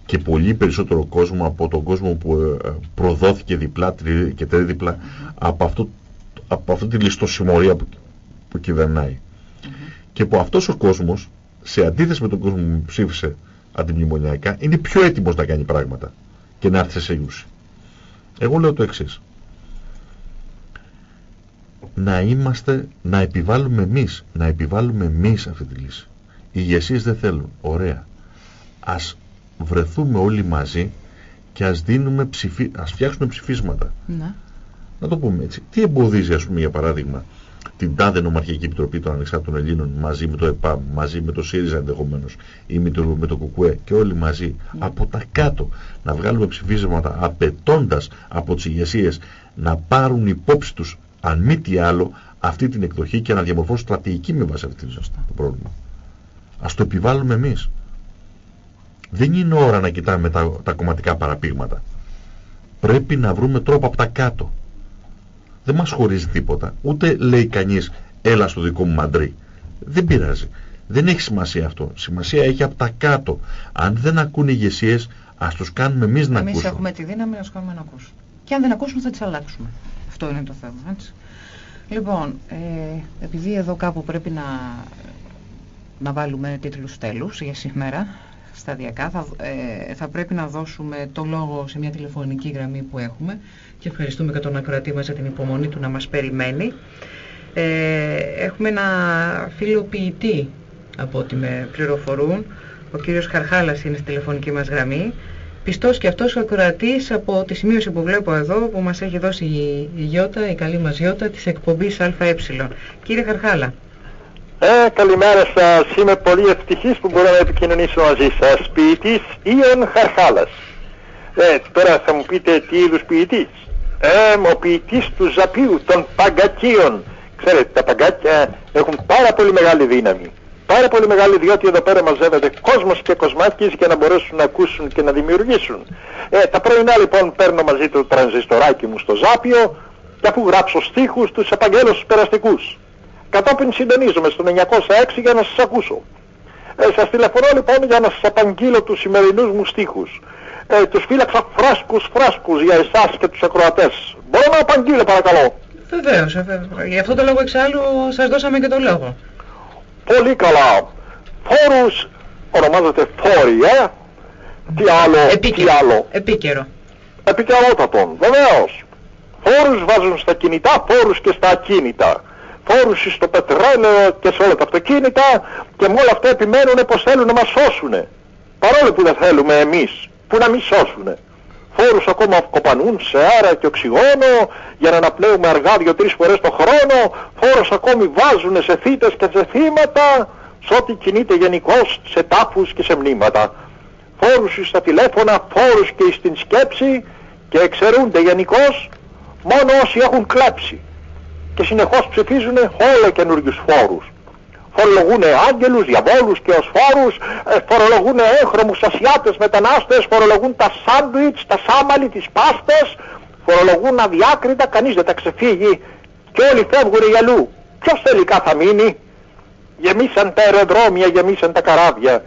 και πολύ περισσότερο κόσμο από τον κόσμο που ε, ε, προδόθηκε διπλά τρι- και τρίδιπλα από, αυτό, από αυτή τη ληστοσημωρία που, που κυβερνάει. Και που αυτός ο κόσμος, σε αντίθεση με τον κόσμο που ψήφισε αντιμνημονιακά, είναι πιο έτοιμος να κάνει πράγματα και να έρθει σε σύγκρουση. Εγώ λέω το εξής. Να είμαστε, να επιβάλλουμε εμείς, να επιβάλλουμε εμείς αυτή τη λύση. Οι ηγεσίες δεν θέλουν. Ωραία. Ας βρεθούμε όλοι μαζί και ας, δίνουμε ψηφί... ας φτιάξουμε ψηφίσματα. Ναι. Να το πούμε έτσι. Τι εμποδίζει, ας πούμε, για παράδειγμα, την τάδε νομαρχική επιτροπή των Ανεξάρτητων Ελλήνων μαζί με το ΕΠΑΜ, μαζί με το ΣΥΡΙΖΑ ενδεχομένως ή με το, με το ΚΚΕ και όλοι μαζί από τα κάτω να βγάλουμε ψηφίσματα απαιτώντας από τις ηγεσίες να πάρουν υπόψη τους, αν μη τι άλλο, αυτή την εκδοχή και να διαμορφώσουν στρατηγική με βάση αυτή το πρόβλημα. Α το επιβάλλουμε εμείς. Δεν είναι ώρα να κοιτάμε τα, τα κομματικά παραπήγματα. Πρέπει να βρούμε τρόπο από τα κάτω δεν μας χωρίζει τίποτα. Ούτε λέει κανείς έλα στο δικό μου μαντρί. Δεν πειράζει. Δεν έχει σημασία αυτό. Σημασία έχει από τα κάτω. Αν δεν ακούν οι ηγεσίες, ας τους κάνουμε εμείς να Εμείς ακούσουν. έχουμε τη δύναμη να τους κάνουμε να ακούσουν. Και αν δεν ακούσουν θα τις αλλάξουμε. Αυτό είναι το θέμα. Έτσι. Λοιπόν, ε, επειδή εδώ κάπου πρέπει να, να βάλουμε τίτλους τέλους για σήμερα, σταδιακά, θα, ε, θα πρέπει να δώσουμε το λόγο σε μια τηλεφωνική γραμμή που έχουμε και ευχαριστούμε και τον ακροατή μας για την υπομονή του να μας περιμένει. Ε, έχουμε ένα φίλο ποιητή από ό,τι με πληροφορούν. Ο κύριος Χαρχάλας είναι στη τηλεφωνική μας γραμμή. Πιστός και αυτός ο ακροατής από τη σημείωση που βλέπω εδώ που μας έχει δώσει η, η Γιώτα, η καλή μας Γιώτα της εκπομπής ΑΕ. Κύριε Χαρχάλα. Ε, καλημέρα σας. Είμαι πολύ ευτυχής που μπορώ να επικοινωνήσω μαζί σας. Ποιητής Ιων Χαρχάλας. Ε, τώρα θα μου πείτε τι είδους ποιητής. Ε, ο ποιητής του Ζαπίου, των παγκακίων. Ξέρετε, τα παγκάκια έχουν πάρα πολύ μεγάλη δύναμη. πάρα πολύ μεγάλη διότι εδώ πέρα μαζεύεται κόσμος και κοσμάκες για να μπορέσουν να ακούσουν και να δημιουργήσουν. Ε, τα πρωινά λοιπόν παίρνω μαζί το τρανζιστοράκι μου στο Ζάπιο και αφού γράψω στίχους τους απαγγέλω στους περαστικούς. Κατόπιν συντονίζομαι στο 906 για να σας ακούσω. Ε, σας τηλεφωνώ λοιπόν για να σας απαγγείλω τους σημερινούς μου στίχους. Ε, τους φύλαξα φράσκους φράσκους για εσάς και τους ακροατές. Μπορώ να απαγγείλω παρακαλώ; Βεβαίως, βεβαίως. Γι' αυτό το λόγο εξάλλου σας δώσαμε και το λόγο. Πολύ καλά. Φόρους ονομάζεται φόροι, ε. Τι άλλο, Επίκαιρο. τι άλλο. Επίκαιρο. Επικαιρότατον, βεβαίως. Φόρους βάζουν στα κινητά, φόρους και στα ακίνητα. Φόρους στο πετρέλαιο και σε όλα τα αυτοκίνητα και με όλα αυτά επιμένουν πως θέλουν να μας σώσουνε. Παρόλο που δεν θέλουμε εμείς, που να μην σώσουνε. Φόρους ακόμα κοπανούν σε αέρα και οξυγόνο για να αναπνέουμε αργά δύο-τρεις φορές το χρόνο. Φόρους ακόμη βάζουν σε θύτες και σε θύματα σε ό,τι κινείται γενικώς σε τάφους και σε μνήματα. Φόρους στα τηλέφωνα, φόρους και στην σκέψη και εξαιρούνται γενικώς μόνο όσοι έχουν κλέψει και συνεχώς ψηφίζουν όλο καινούριους φόρους. Φορολογούν άγγελους, διαβόλους και ως φόρους, ε, φορολογούν έγχρωμους ασιάτες μετανάστες, φορολογούν τα σάντουιτς, τα σάμαλι, τις πάστες, φορολογούν αδιάκριτα, κανείς δεν τα ξεφύγει και όλοι φεύγουν για αλλού. Ποιος τελικά θα μείνει; Γεμίσαν τα αεροδρόμια, γεμίσαν τα καράβια.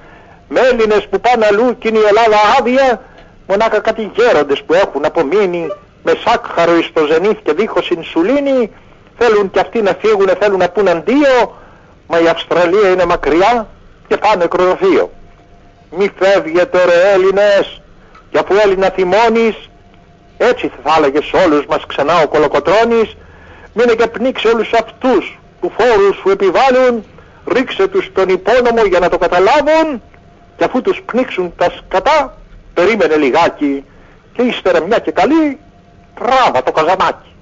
Με Έλληνες που πάνε αλλού και είναι η Ελλάδα άδεια, μονάχα κάτι γέροντες που έχουν απομείνει με σάκχαρο εις το ζενήθ και δίχως ινσουλίνη, θέλουν και αυτοί να φύγουν, θέλουν να πούν αντίο, μα η Αυστραλία είναι μακριά και πάνε νεκροδοτείο. Μη φεύγετε ρε Έλληνες, και αφού Έλληνα θυμώνεις, έτσι θα έλεγε σε όλους μας ξανά ο Κολοκοτρώνης, μείνε και πνίξε όλους αυτούς που φόρους σου επιβάλλουν, ρίξε τους στον υπόνομο για να το καταλάβουν και αφού τους πνίξουν τα σκατά, περίμενε λιγάκι και ύστερα μια και καλή, τράβα το καζανάκι.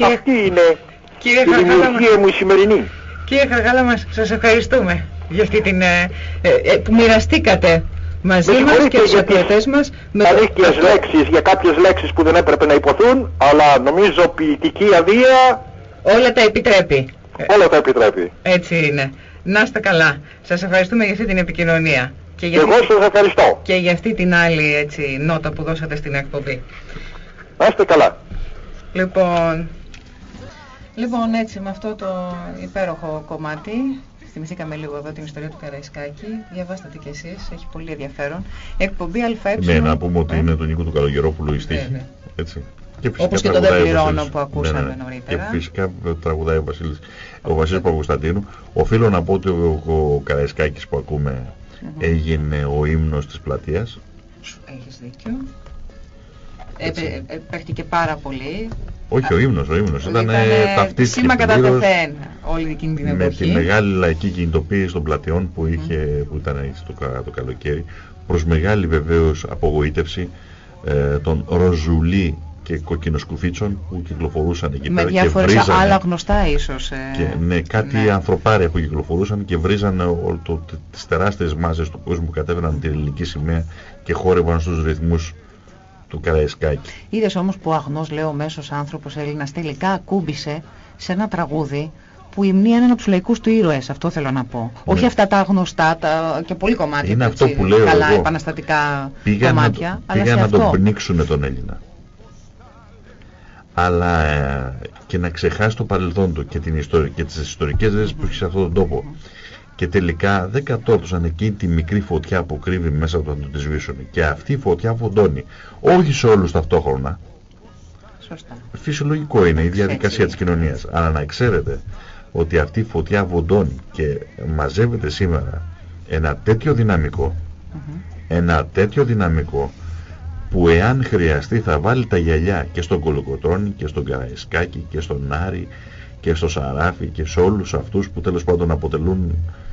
Κύριε, Αυτή είναι κύριε η Χαρχάλα, δημιουργία μου η σημερινή. κύριε Χαρχάλα μας, σας ευχαριστούμε για αυτή την... ε, ε, ε, που μοιραστήκατε μαζί Με μας συγχωρείτε και τους για τις ακροατές μας με το- Αλήθειες αυτό- λέξεις για κάποιες λέξεις που δεν έπρεπε να υποθούν, αλλά νομίζω ποιητική αδεία όλα τα επιτρέπει. Ε, όλα τα επιτρέπει. Έτσι είναι. Να είστε καλά. Σας ευχαριστούμε για αυτή την επικοινωνία. Και Και για, εγώ αυτή, σας ευχαριστώ. και για αυτή την άλλη έτσι, νότα που δώσατε στην εκπομπή. Να είστε καλά. Λοιπόν, λοιπόν έτσι με αυτό το υπέροχο κομμάτι θυμηθήκαμε λίγο εδώ την ιστορία του Καραϊσκάκη. Διαβάστε τη κι εσείς, έχει πολύ ενδιαφέρον. Εκπομπή ΑΕ. Ναι, να πούμε ότι ε, είναι του Νίκου του Καλογερόπουλου η στίχη. Ναι, ναι. Έτσι. Και φυσικά Όπως και το τραγουδάει «Δεν ο πληρώνω» Βασίλης. που ακούσαμε Ναι, ναι. νωρίτερα. Και φυσικά τραγουδάει ο Βασίλης, ο Βασίλης Παπακοσταντίνου. Οφείλω να πω ότι ο, ο Καραϊσκάκης που ακούμε έγινε ο ύμνος της πλατείας. Έχεις δίκιο. Έτσι. Ε, ε, παίχτηκε πάρα πολύ. Όχι ο ύμνος, ο ύμνος. Ήταν Ήτανε ταυτίστηκε Σήμα κατά πλήρως τεθέν όλη εκείνη την με εποχή. τη μεγάλη λαϊκή κινητοποίηση των πλατεών που, είχε, που ήταν στο, κα- το καλοκαίρι προς μεγάλη βεβαίως απογοήτευση ε, των ροζουλί και κοκκινοσκουφίτσων που κυκλοφορούσαν εκεί με πέρα και διάφορες βρίζανε άλλα γνωστά ίσως. ε, και ναι, κάτι ναι. ανθρωπάρια που κυκλοφορούσαν και βρίζανε όλο το, τις τεράστιες μάζες του κόσμου που κατέβαιναν την ελληνική σημαία και χόρευαν στους ρυθμούς του Καραϊσκάκη. Είδες όμως που ο αγνός λέω μέσος άνθρωπος Έλληνας τελικά ακούμπησε σε ένα τραγούδι που υμνεί έναν από τους λαϊκούς του ήρωες, αυτό θέλω να πω. Όχι αυτά τα γνωστά τα, και πολύ κομμάτια, Ναι. Είναι έτσι, αυτό που λέω καλά εγώ. επαναστατικά Πήγαν να, κομμάτια, το- αλλά πήγαν σε να τον αυτό. πνίξουν τον Έλληνα. Αλλά ε, και να ξεχάσει το παρελθόν του και, την ιστορία, και τις ιστορικές ρίζες που έχει σε αυτόν τον τόπο. Και τελικά δεν κατόρθωσαν εκείνη τη μικρή φωτιά που κρύβει μέσα του να τον της σβήσουν. Και αυτή η φωτιά φωτώνει. Όχι σε όλους ταυτόχρονα. Σωστά. Φυσιολογικό είναι η διαδικασία Έτσι. της κοινωνίας. Αλλά να ξέρετε ότι αυτή η φωτιά βοντώνει και μαζεύεται σήμερα ένα τέτοιο δυναμικό, ένα τέτοιο δυναμικό που εάν χρειαστεί θα βάλει τα γυαλιά και στον Κολοκοτρώνη και στον Καραϊσκάκη και στον Άρη και στο Σαράφι και σε όλους αυτούς που τέλος πάντων αποτελούν Ε,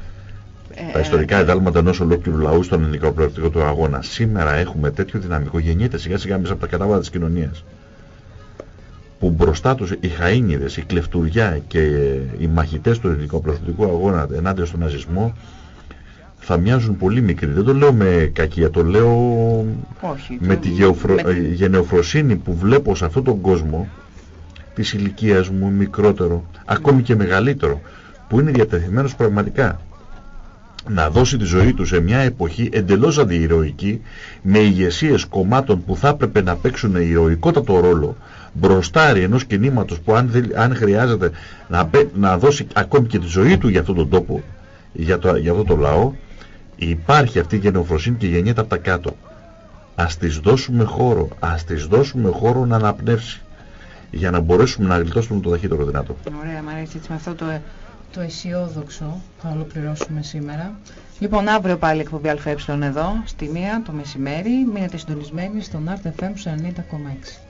τα ιστορικά εντάλματα ενός ολόκληρου λαού στον ελληνικό προεκτικό του αγώνα. Σήμερα έχουμε τέτοιο δυναμικό, γεννιέται σιγά σιγά μέσα από τα κατάβατα της κοινωνίας που μπροστά τους οι χαΐνιδες, η κλεφτουριά και οι μαχητές του ελληνικού προεκτικού αγώνα ενάντια στον ναζισμό θα μοιάζουν πολύ μικροί. Δεν το λέω με κακία, το λέω όχι, με το- τη γεωφρο... με- ε, γενεοφροσύνη που βλέπω σε αυτόν τον κόσμο της ηλικίας μου μικρότερο, ακόμη και μεγαλύτερο που είναι διατεθειμένος πραγματικά να δώσει τη ζωή τους σε μια εποχή εντελώς αντιηρωική με ηγεσίες κομμάτων που θα έπρεπε να παίξουν ηρωικότατο ρόλο μπροστάρι ενός κινήματος που αν, αν χρειάζεται να, να δώσει ακόμη και τη ζωή του για αυτόν τον τόπο για, το, για αυτό το λαό υπάρχει αυτή η γενοφροσύνη και γεννιέται από τα κάτω. Ας της δώσουμε χώρο ας της δώσουμε χώρο να αναπνεύσει για να μπορέσουμε να γλιτώσουμε το ταχύτερο δυνατό. Ωραία, μου αρέσει με αυτό το το αισιόδοξο θα ολοκληρώσουμε σήμερα. Λοιπόν, αύριο πάλι εκπομπή ΑΕ εδώ, στη μία το μεσημέρι. Μείνετε συντονισμένοι στον RTFM 90,6.